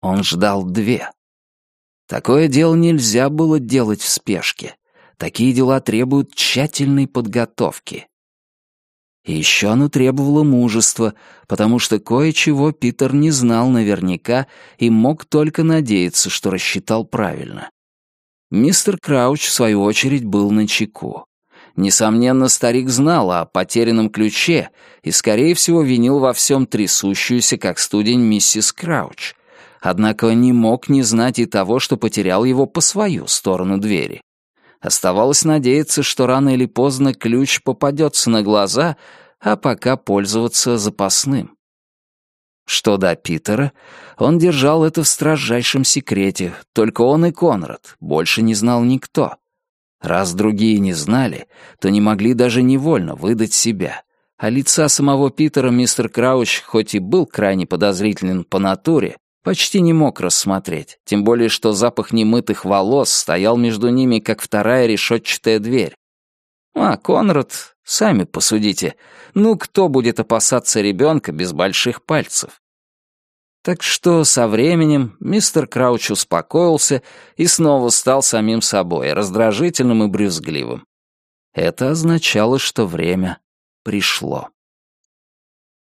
Он ждал две. Такое дело нельзя было делать в спешке. Такие дела требуют тщательной подготовки. И еще оно требовало мужества, потому что кое-чего Питер не знал наверняка и мог только надеяться, что рассчитал правильно. Мистер Крауч, в свою очередь, был на чеку. Несомненно, старик знал о потерянном ключе и, скорее всего, винил во всем трясущуюся, как студень, миссис Крауч. Однако не мог не знать и того, что потерял его по свою сторону двери. Оставалось надеяться, что рано или поздно ключ попадется на глаза, а пока пользоваться запасным. Что до Питера, он держал это в строжайшем секрете, только он и Конрад, больше не знал никто. Раз другие не знали, то не могли даже невольно выдать себя. А лица самого Питера мистер Крауч, хоть и был крайне подозрителен по натуре, Почти не мог рассмотреть, тем более что запах немытых волос стоял между ними, как вторая решетчатая дверь. А Конрад, сами посудите, ну кто будет опасаться ребенка без больших пальцев? Так что со временем мистер Крауч успокоился и снова стал самим собой, раздражительным и брюзгливым. Это означало, что время пришло.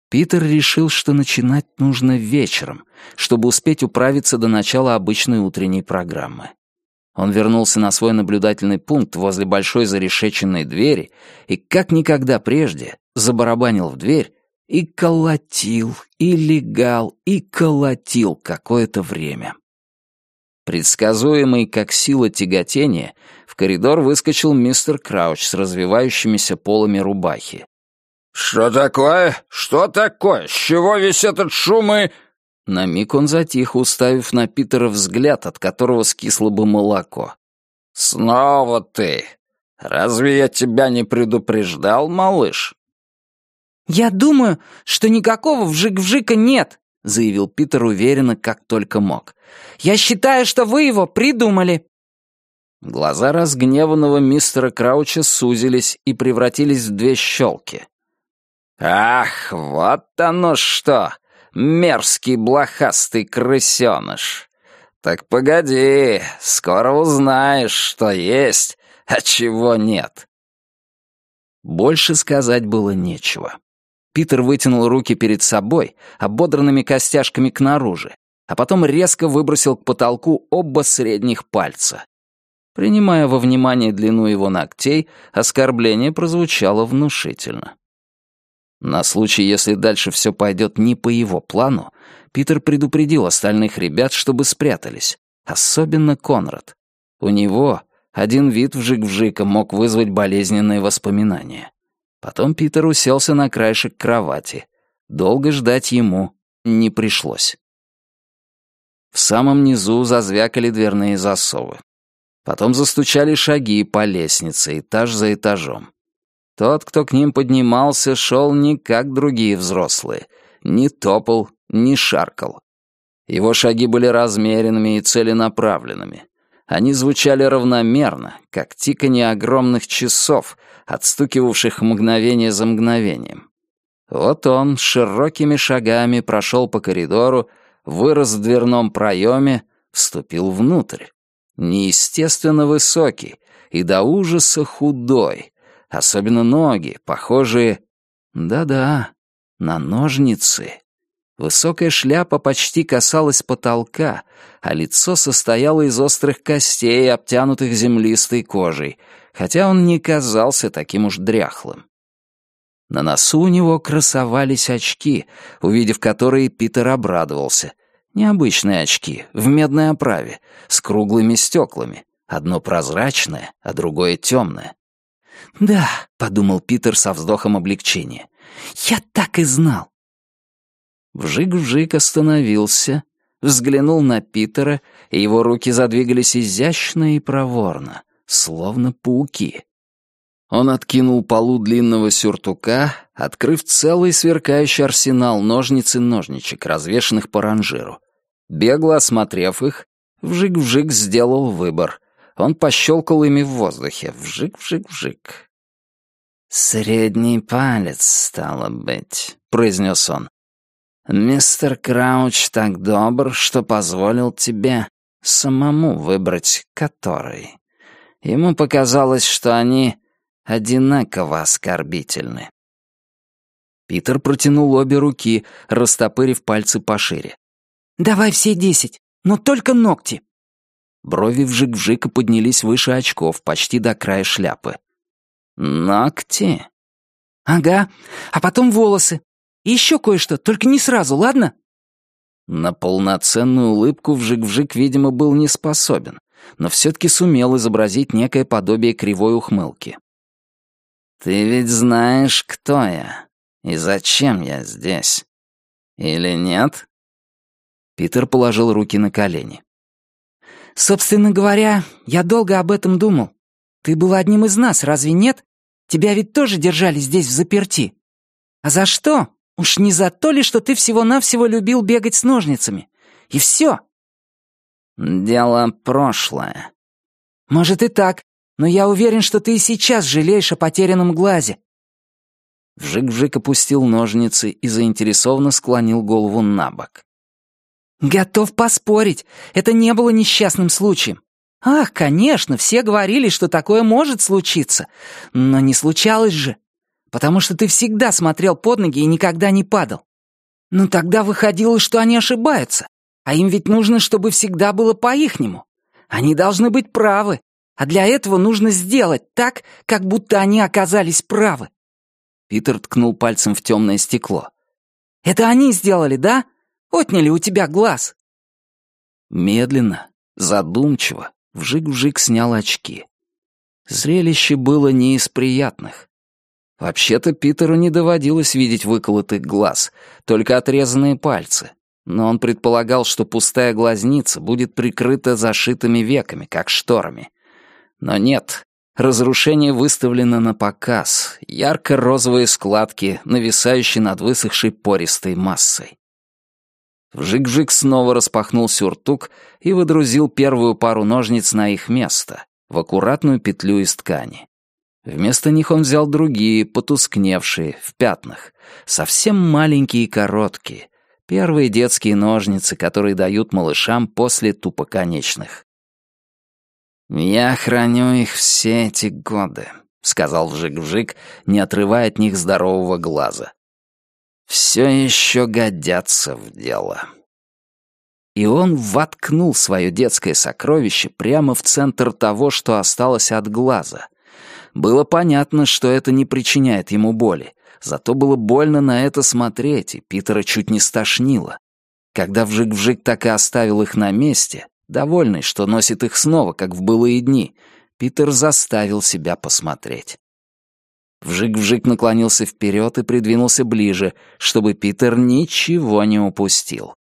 Питер решил, что начинать нужно вечером, чтобы успеть управиться до начала обычной утренней программы. Он вернулся на свой наблюдательный пункт возле большой зарешеченной двери и, как никогда прежде, забарабанил в дверь и колотил, и легал, и колотил какое-то время. Предсказуемый как сила тяготения, в коридор выскочил мистер Крауч с развивающимися полами рубахи. «Что такое? Что такое? С чего весь этот шум и...» На миг он затих, уставив на Питера взгляд, от которого скисло бы молоко. «Снова ты! Разве я тебя не предупреждал, малыш?» «Я думаю, что никакого вжик-вжика нет», — заявил Питер уверенно, как только мог. «Я считаю, что вы его придумали». Глаза разгневанного мистера Крауча сузились и превратились в две щелки. «Ах, вот оно что! Мерзкий блохастый крысеныш! Так погоди, скоро узнаешь, что есть, а чего нет!» Больше сказать было нечего. Питер вытянул руки перед собой, ободранными костяшками к наружу, а потом резко выбросил к потолку оба средних пальца. Принимая во внимание длину его ногтей, оскорбление прозвучало внушительно. На случай, если дальше все пойдет не по его плану, Питер предупредил остальных ребят, чтобы спрятались, особенно Конрад. У него один вид вжик-вжика мог вызвать болезненные воспоминания. Потом Питер уселся на краешек кровати. Долго ждать ему не пришлось. В самом низу зазвякали дверные засовы. Потом застучали шаги по лестнице, этаж за этажом. Тот, кто к ним поднимался, шел не как другие взрослые, не топал, не шаркал. Его шаги были размеренными и целенаправленными. Они звучали равномерно, как тиканье огромных часов, отстукивавших мгновение за мгновением. Вот он широкими шагами прошел по коридору, вырос в дверном проеме, вступил внутрь. Неестественно высокий и до ужаса худой, особенно ноги, похожие... Да-да, на ножницы. Высокая шляпа почти касалась потолка, а лицо состояло из острых костей, обтянутых землистой кожей, хотя он не казался таким уж дряхлым. На носу у него красовались очки, увидев которые Питер обрадовался. Необычные очки, в медной оправе, с круглыми стеклами. Одно прозрачное, а другое темное. «Да», — подумал Питер со вздохом облегчения, — «я так и знал». Вжик-вжик остановился, взглянул на Питера, и его руки задвигались изящно и проворно, словно пауки. Он откинул полу длинного сюртука, открыв целый сверкающий арсенал ножниц и ножничек, развешанных по ранжиру. Бегло осмотрев их, Вжик-вжик сделал выбор. Он пощелкал ими в воздухе. Вжик-вжик-вжик. «Средний палец, стало быть», — произнес он. «Мистер Крауч так добр, что позволил тебе самому выбрать который. Ему показалось, что они одинаково оскорбительны». Питер протянул обе руки, растопырив пальцы пошире. «Давай все десять, но только ногти». Брови вжик-вжика поднялись выше очков, почти до края шляпы. «Ногти?» «Ага, а потом волосы. И еще кое-что, только не сразу, ладно?» На полноценную улыбку Вжик-Вжик, видимо, был не способен, но все-таки сумел изобразить некое подобие кривой ухмылки. «Ты ведь знаешь, кто я и зачем я здесь. Или нет?» Питер положил руки на колени. «Собственно говоря, я долго об этом думал. Ты был одним из нас, разве нет? Тебя ведь тоже держали здесь в заперти. А за что? Уж не за то ли, что ты всего-навсего любил бегать с ножницами? И все. Дело прошлое. Может и так, но я уверен, что ты и сейчас жалеешь о потерянном глазе. Вжик-вжик опустил ножницы и заинтересованно склонил голову на бок. «Готов поспорить, это не было несчастным случаем. Ах, конечно, все говорили, что такое может случиться, но не случалось же потому что ты всегда смотрел под ноги и никогда не падал. Ну тогда выходило, что они ошибаются, а им ведь нужно, чтобы всегда было по-ихнему. Они должны быть правы, а для этого нужно сделать так, как будто они оказались правы. Питер ткнул пальцем в темное стекло. «Это они сделали, да? Отняли у тебя глаз». Медленно, задумчиво, вжик-вжик снял очки. Зрелище было не из приятных. Вообще-то Питеру не доводилось видеть выколотых глаз, только отрезанные пальцы. Но он предполагал, что пустая глазница будет прикрыта зашитыми веками, как шторами. Но нет, разрушение выставлено на показ, ярко-розовые складки, нависающие над высохшей пористой массой. Вжик-вжик снова распахнул сюртук и выдрузил первую пару ножниц на их место, в аккуратную петлю из ткани. Вместо них он взял другие, потускневшие, в пятнах, совсем маленькие и короткие, первые детские ножницы, которые дают малышам после тупоконечных. «Я храню их все эти годы», — сказал Вжик-Вжик, не отрывая от них здорового глаза. «Все еще годятся в дело». И он воткнул свое детское сокровище прямо в центр того, что осталось от глаза — было понятно, что это не причиняет ему боли. Зато было больно на это смотреть, и Питера чуть не стошнило. Когда Вжик-Вжик так и оставил их на месте, довольный, что носит их снова, как в былые дни, Питер заставил себя посмотреть. Вжик-Вжик наклонился вперед и придвинулся ближе, чтобы Питер ничего не упустил.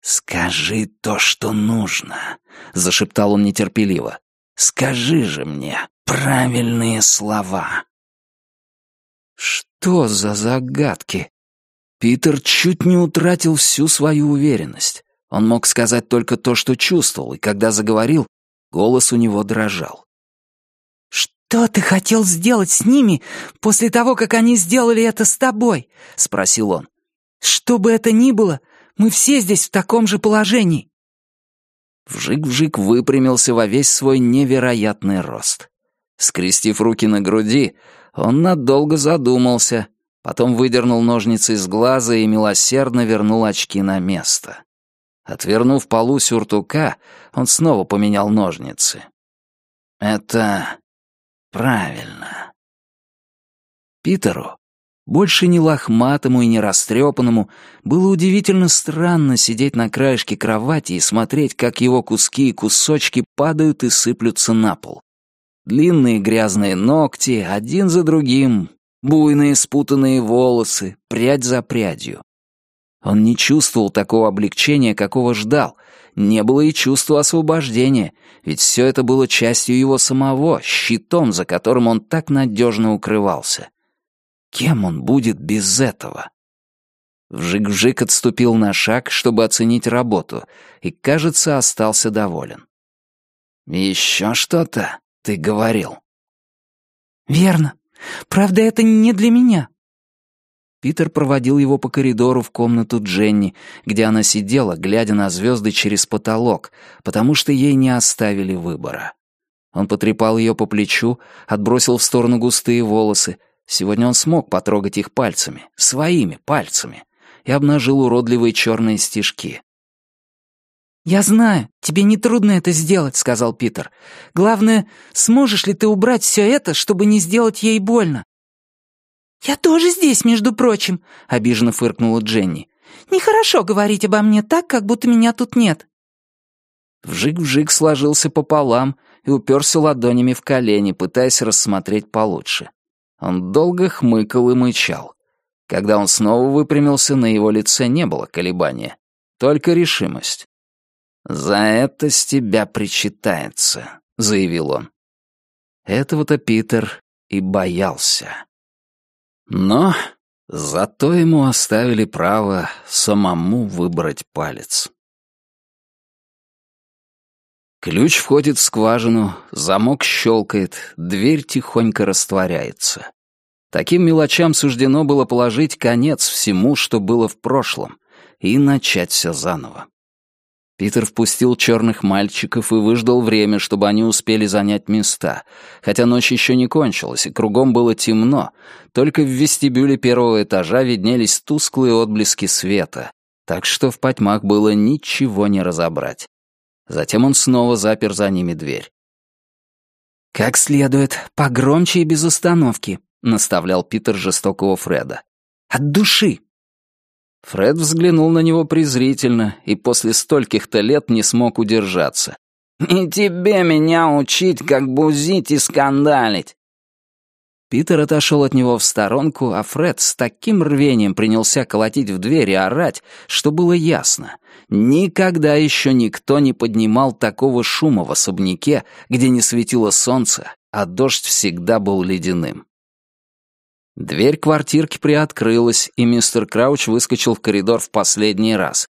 «Скажи то, что нужно», — зашептал он нетерпеливо. «Скажи же мне, правильные слова. Что за загадки? Питер чуть не утратил всю свою уверенность. Он мог сказать только то, что чувствовал, и когда заговорил, голос у него дрожал. «Что ты хотел сделать с ними после того, как они сделали это с тобой?» — спросил он. «Что бы это ни было, Мы все здесь в таком же положении». Вжик-вжик выпрямился во весь свой невероятный рост. Скрестив руки на груди, он надолго задумался, потом выдернул ножницы из глаза и милосердно вернул очки на место. Отвернув полу сюртука, он снова поменял ножницы. «Это правильно». Питеру, больше не лохматому и не растрепанному, было удивительно странно сидеть на краешке кровати и смотреть, как его куски и кусочки падают и сыплются на пол. Длинные грязные ногти, один за другим, буйные спутанные волосы, прядь за прядью. Он не чувствовал такого облегчения, какого ждал. Не было и чувства освобождения, ведь все это было частью его самого, щитом, за которым он так надежно укрывался. Кем он будет без этого? Вжик-вжик отступил на шаг, чтобы оценить работу, и, кажется, остался доволен. «Еще что-то ты говорил?» «Верно. Правда, это не для меня. Питер проводил его по коридору в комнату Дженни, где она сидела, глядя на звезды через потолок, потому что ей не оставили выбора. Он потрепал ее по плечу, отбросил в сторону густые волосы. Сегодня он смог потрогать их пальцами, своими пальцами, и обнажил уродливые черные стежки. «Я знаю, тебе нетрудно это сделать», — сказал Питер. «Главное, сможешь ли ты убрать все это, чтобы не сделать ей больно?» «Я тоже здесь, между прочим», — обиженно фыркнула Дженни. «Нехорошо говорить обо мне так, как будто меня тут нет». Вжик-вжик сложился пополам и уперся ладонями в колени, пытаясь рассмотреть получше. Он долго хмыкал и мычал. Когда он снова выпрямился, на его лице не было колебания, только решимость. «За это с тебя причитается», — заявил он. Этого-то Питер и боялся. Но зато ему оставили право самому выбрать палец. Ключ входит в скважину, замок щелкает, дверь тихонько растворяется. Таким мелочам суждено было положить конец всему, что было в прошлом, и начать все заново. Питер впустил черных мальчиков и выждал время, чтобы они успели занять места, хотя ночь еще не кончилась, и кругом было темно, только в вестибюле первого этажа виднелись тусклые отблески света, так что в потьмах было ничего не разобрать. Затем он снова запер за ними дверь. «Как следует, погромче и без остановки», — наставлял Питер жестокого Фреда. «От души!» Фред взглянул на него презрительно и после стольких-то лет не смог удержаться. «Не тебе меня учить, как бузить и скандалить!» Питер отошел от него в сторонку, а Фред с таким рвением принялся колотить в дверь и орать, что было ясно. Никогда еще никто не поднимал такого шума в особняке, где не светило солнце, а дождь всегда был ледяным. Дверь квартирки приоткрылась, и мистер Крауч выскочил в коридор в последний раз.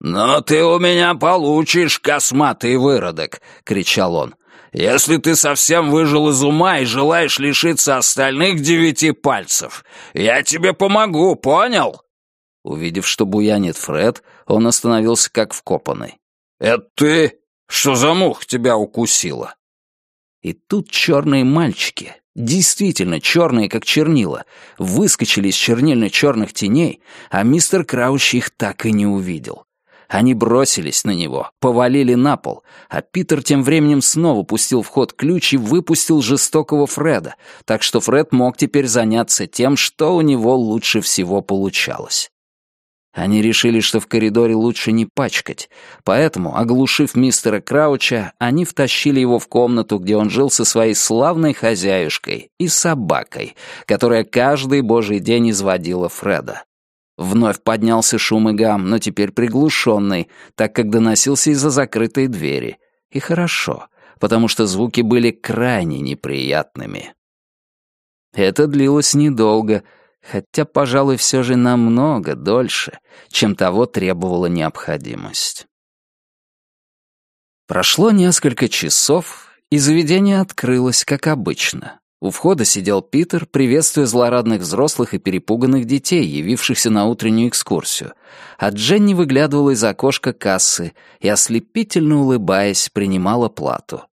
«Но ты у меня получишь, косматый выродок!» — кричал он. «Если ты совсем выжил из ума и желаешь лишиться остальных девяти пальцев, я тебе помогу, понял?» Увидев, что буянит Фред, он остановился как вкопанный. «Это ты? Что за мух тебя укусила?» И тут черные мальчики, действительно черные, как чернила, выскочили из чернильно-черных теней, а мистер Крауч их так и не увидел. Они бросились на него, повалили на пол, а Питер тем временем снова пустил в ход ключ и выпустил жестокого Фреда, так что Фред мог теперь заняться тем, что у него лучше всего получалось. Они решили, что в коридоре лучше не пачкать, поэтому, оглушив мистера Крауча, они втащили его в комнату, где он жил со своей славной хозяюшкой и собакой, которая каждый божий день изводила Фреда. Вновь поднялся шум и гам, но теперь приглушенный, так как доносился из-за закрытой двери. И хорошо, потому что звуки были крайне неприятными. Это длилось недолго — хотя, пожалуй, все же намного дольше, чем того требовала необходимость. Прошло несколько часов, и заведение открылось, как обычно. У входа сидел Питер, приветствуя злорадных взрослых и перепуганных детей, явившихся на утреннюю экскурсию, а Дженни выглядывала из окошка кассы и, ослепительно улыбаясь, принимала плату.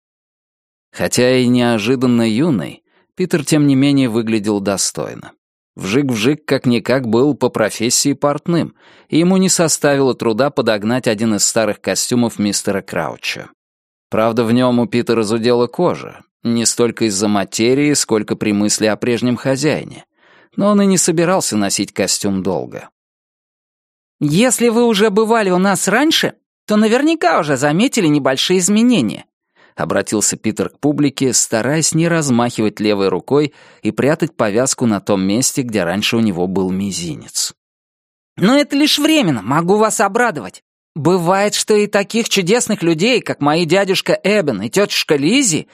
Хотя и неожиданно юный, Питер, тем не менее, выглядел достойно. Вжик-вжик как-никак был по профессии портным, и ему не составило труда подогнать один из старых костюмов мистера Крауча. Правда, в нем у Питера зудела кожа, не столько из-за материи, сколько при мысли о прежнем хозяине. Но он и не собирался носить костюм долго. «Если вы уже бывали у нас раньше, то наверняка уже заметили небольшие изменения», — обратился Питер к публике, стараясь не размахивать левой рукой и прятать повязку на том месте, где раньше у него был мизинец. «Но это лишь временно, могу вас обрадовать. Бывает, что и таких чудесных людей, как мои дядюшка Эбен и тетушка Лизи,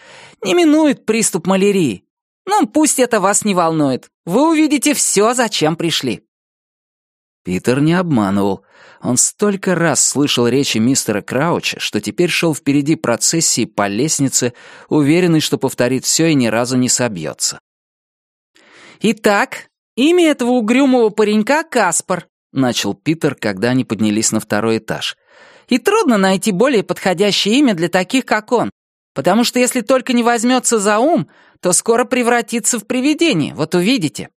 не минует приступ малярии. Но пусть это вас не волнует. Вы увидите все, зачем пришли». Питер не обманывал. Он столько раз слышал речи мистера Крауча, что теперь шел впереди процессии по лестнице, уверенный, что повторит все и ни разу не собьется. «Итак, имя этого угрюмого паренька Каспар», — начал Питер, когда они поднялись на второй этаж. «И трудно найти более подходящее имя для таких, как он, потому что если только не возьмется за ум, то скоро превратится в привидение, вот увидите».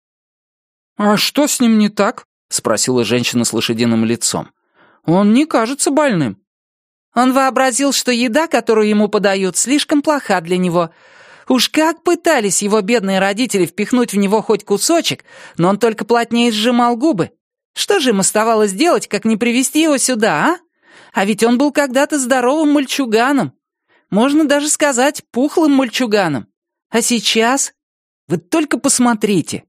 «А что с ним не так?» — спросила женщина с лошадиным лицом. «Он не кажется больным». Он вообразил, что еда, которую ему подают, слишком плоха для него. Уж как пытались его бедные родители впихнуть в него хоть кусочек, но он только плотнее сжимал губы. Что же им оставалось делать, как не привести его сюда, а? А ведь он был когда-то здоровым мальчуганом. Можно даже сказать, пухлым мальчуганом. А сейчас? Вы только посмотрите.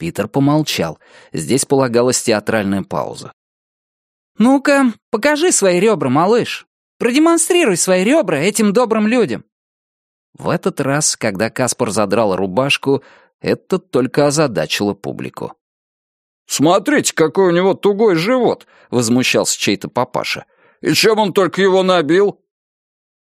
Питер помолчал. Здесь полагалась театральная пауза. «Ну-ка, покажи свои ребра, малыш. Продемонстрируй свои ребра этим добрым людям». В этот раз, когда Каспар задрал рубашку, это только озадачило публику. «Смотрите, какой у него тугой живот!» — возмущался чей-то папаша. «И чем он только его набил?»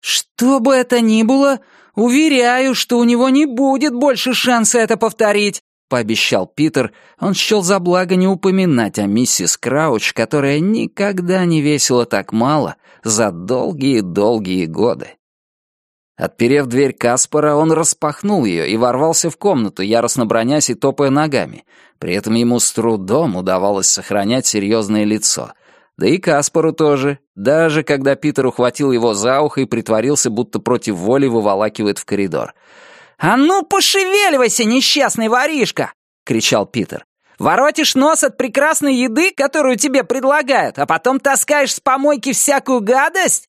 «Что бы это ни было, уверяю, что у него не будет больше шанса это повторить», — пообещал Питер. Он счел за благо не упоминать о миссис Крауч, которая никогда не весила так мало за долгие-долгие годы. Отперев дверь Каспара, он распахнул ее и ворвался в комнату, яростно бронясь и топая ногами. При этом ему с трудом удавалось сохранять серьезное лицо. Да и Каспару тоже, даже когда Питер ухватил его за ухо и притворился, будто против воли выволакивает в коридор — «А ну, пошевеливайся, несчастный воришка!» — кричал Питер. «Воротишь нос от прекрасной еды, которую тебе предлагают, а потом таскаешь с помойки всякую гадость?»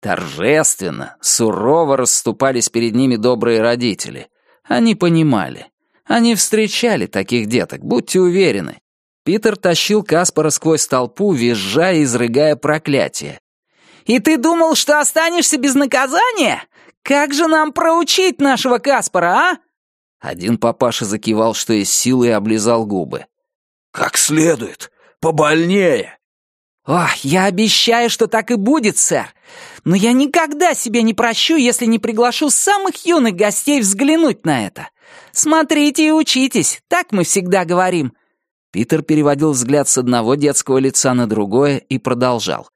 Торжественно, сурово расступались перед ними добрые родители. Они понимали. Они встречали таких деток, будьте уверены. Питер тащил Каспара сквозь толпу, визжая и изрыгая проклятие. «И ты думал, что останешься без наказания? Как же нам проучить нашего Каспара, а?» Один папаша закивал, что из силы, и облизал губы. «Как следует, побольнее!» «О, я обещаю, что так и будет, сэр. Но я никогда себе не прощу, если не приглашу самых юных гостей взглянуть на это. Смотрите и учитесь, так мы всегда говорим». Питер переводил взгляд с одного детского лица на другое и продолжал.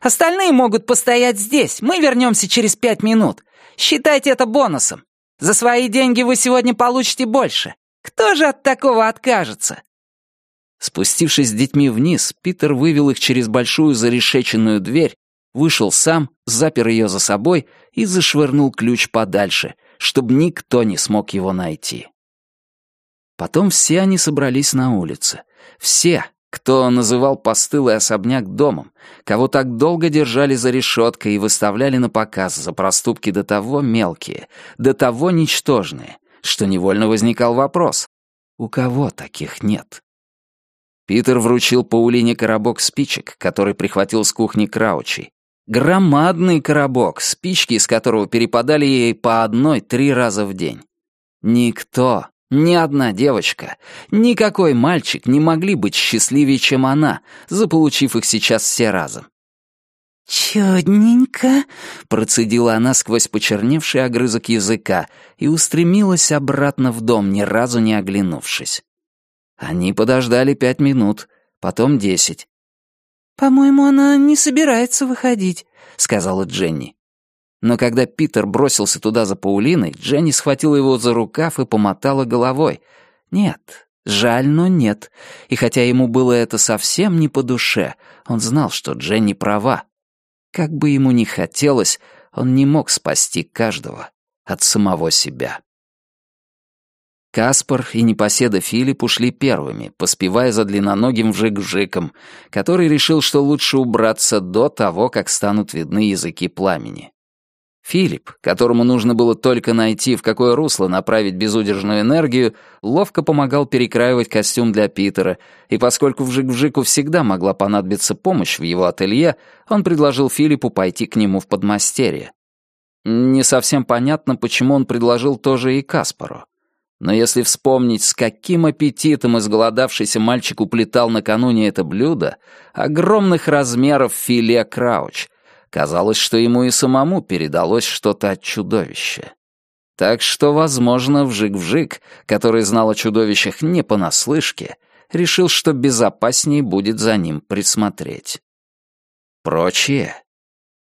«Остальные могут постоять здесь, мы вернемся через пять минут. Считайте это бонусом. За свои деньги вы сегодня получите больше. Кто же от такого откажется?» Спустившись с детьми вниз, Питер вывел их через большую зарешеченную дверь, вышел сам, запер ее за собой и зашвырнул ключ подальше, чтобы никто не смог его найти. Потом все они собрались на улице. Все, кто называл постылый особняк домом, кого так долго держали за решеткой и выставляли на показ за проступки до того мелкие, до того ничтожные, что невольно возникал вопрос, у кого таких нет? Питер вручил Паулине коробок спичек, который прихватил с кухни Краучи. Громадный коробок, спички из которого перепадали ей по одной три раза в день. Никто ни одна девочка, никакой мальчик не могли быть счастливее, чем она, заполучив их сейчас все разом. «Чудненько», — процедила она сквозь почерневший огрызок языка и устремилась обратно в дом, ни разу не оглянувшись. Они подождали пять минут, потом десять. «По-моему, она не собирается выходить», — сказала Дженни. Но когда Питер бросился туда за Паулиной, Дженни схватила его за рукав и помотала головой. «Нет, жаль, но нет. И хотя ему было это совсем не по душе, он знал, что Дженни права. Как бы ему ни хотелось, он не мог спасти каждого от самого себя. Каспар и непоседа Филипп ушли первыми, поспевая за длинноногим вжик-вжиком, который решил, что лучше убраться до того, как станут видны языки пламени. Филипп, которому нужно было только найти, в какое русло направить безудержную энергию, ловко помогал перекраивать костюм для Питера, и поскольку Вжик-Вжику всегда могла понадобиться помощь в его ателье, он предложил Филиппу пойти к нему в подмастерье. Не совсем понятно, почему он предложил тоже и Каспару. Но если вспомнить, с каким аппетитом изголодавшийся мальчик уплетал накануне это блюдо, огромных размеров филе крауч — Казалось, что ему и самому передалось что-то от чудовища. Так что, возможно, Вжик-Вжик, который знал о чудовищах не понаслышке, решил, что безопаснее будет за ним присмотреть. Прочие.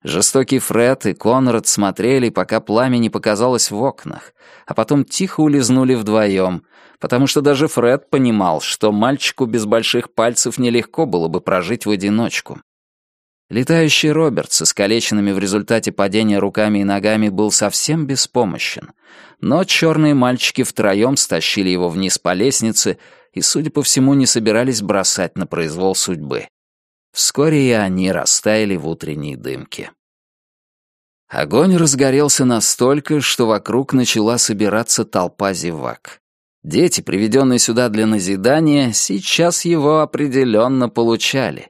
Жестокий Фред и Конрад смотрели, пока пламя не показалось в окнах, а потом тихо улизнули вдвоем, потому что даже Фред понимал, что мальчику без больших пальцев нелегко было бы прожить в одиночку. Летающий Роберт с искалеченными в результате падения руками и ногами был совсем беспомощен, но черные мальчики втроем стащили его вниз по лестнице и, судя по всему, не собирались бросать на произвол судьбы. Вскоре и они растаяли в утренней дымке. Огонь разгорелся настолько, что вокруг начала собираться толпа зевак. Дети, приведенные сюда для назидания, сейчас его определенно получали.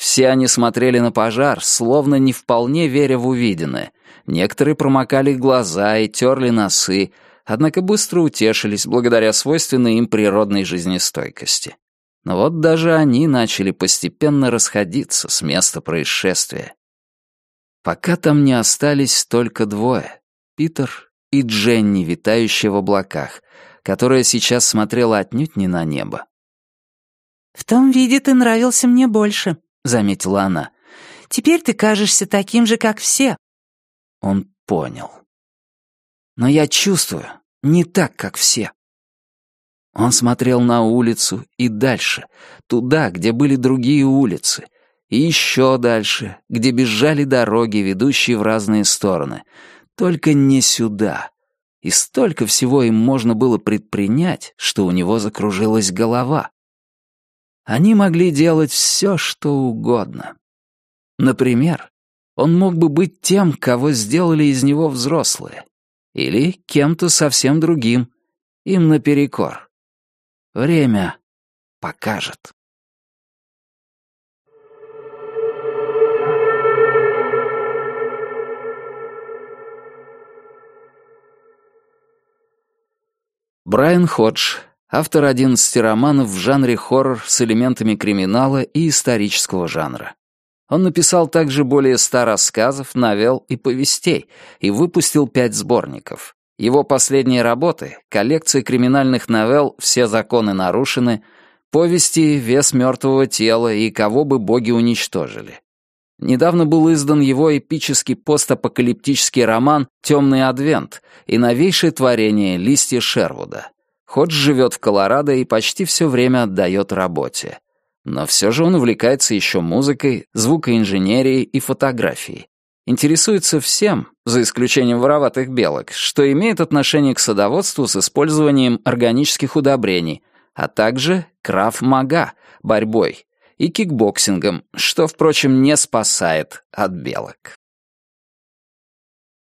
Все они смотрели на пожар, словно не вполне веря в увиденное. Некоторые промокали глаза и терли носы, однако быстро утешились благодаря свойственной им природной жизнестойкости. Но вот даже они начали постепенно расходиться с места происшествия. Пока там не остались только двое — Питер и Дженни, витающие в облаках, которая сейчас смотрела отнюдь не на небо. «В том виде ты нравился мне больше», — заметила она. «Теперь ты кажешься таким же, как все». Он понял. «Но я чувствую, не так, как все». Он смотрел на улицу и дальше, туда, где были другие улицы, и еще дальше, где бежали дороги, ведущие в разные стороны. Только не сюда. И столько всего им можно было предпринять, что у него закружилась голова. Они могли делать все, что угодно. Например, он мог бы быть тем, кого сделали из него взрослые, или кем-то совсем другим, им наперекор. Время покажет. Брайан Ходж Автор 11 романов в жанре хоррор с элементами криминала и исторического жанра. Он написал также более ста рассказов, новелл и повестей и выпустил пять сборников. Его последние работы — коллекция криминальных новелл «Все законы нарушены», повести «Вес мертвого тела» и «Кого бы боги уничтожили». Недавно был издан его эпический постапокалиптический роман «Темный адвент» и новейшее творение «Листья Шервуда». Ходж живет в Колорадо и почти все время отдает работе. Но все же он увлекается еще музыкой, звукоинженерией и фотографией. Интересуется всем, за исключением вороватых белок, что имеет отношение к садоводству с использованием органических удобрений, а также крав-мага, борьбой, и кикбоксингом, что, впрочем, не спасает от белок.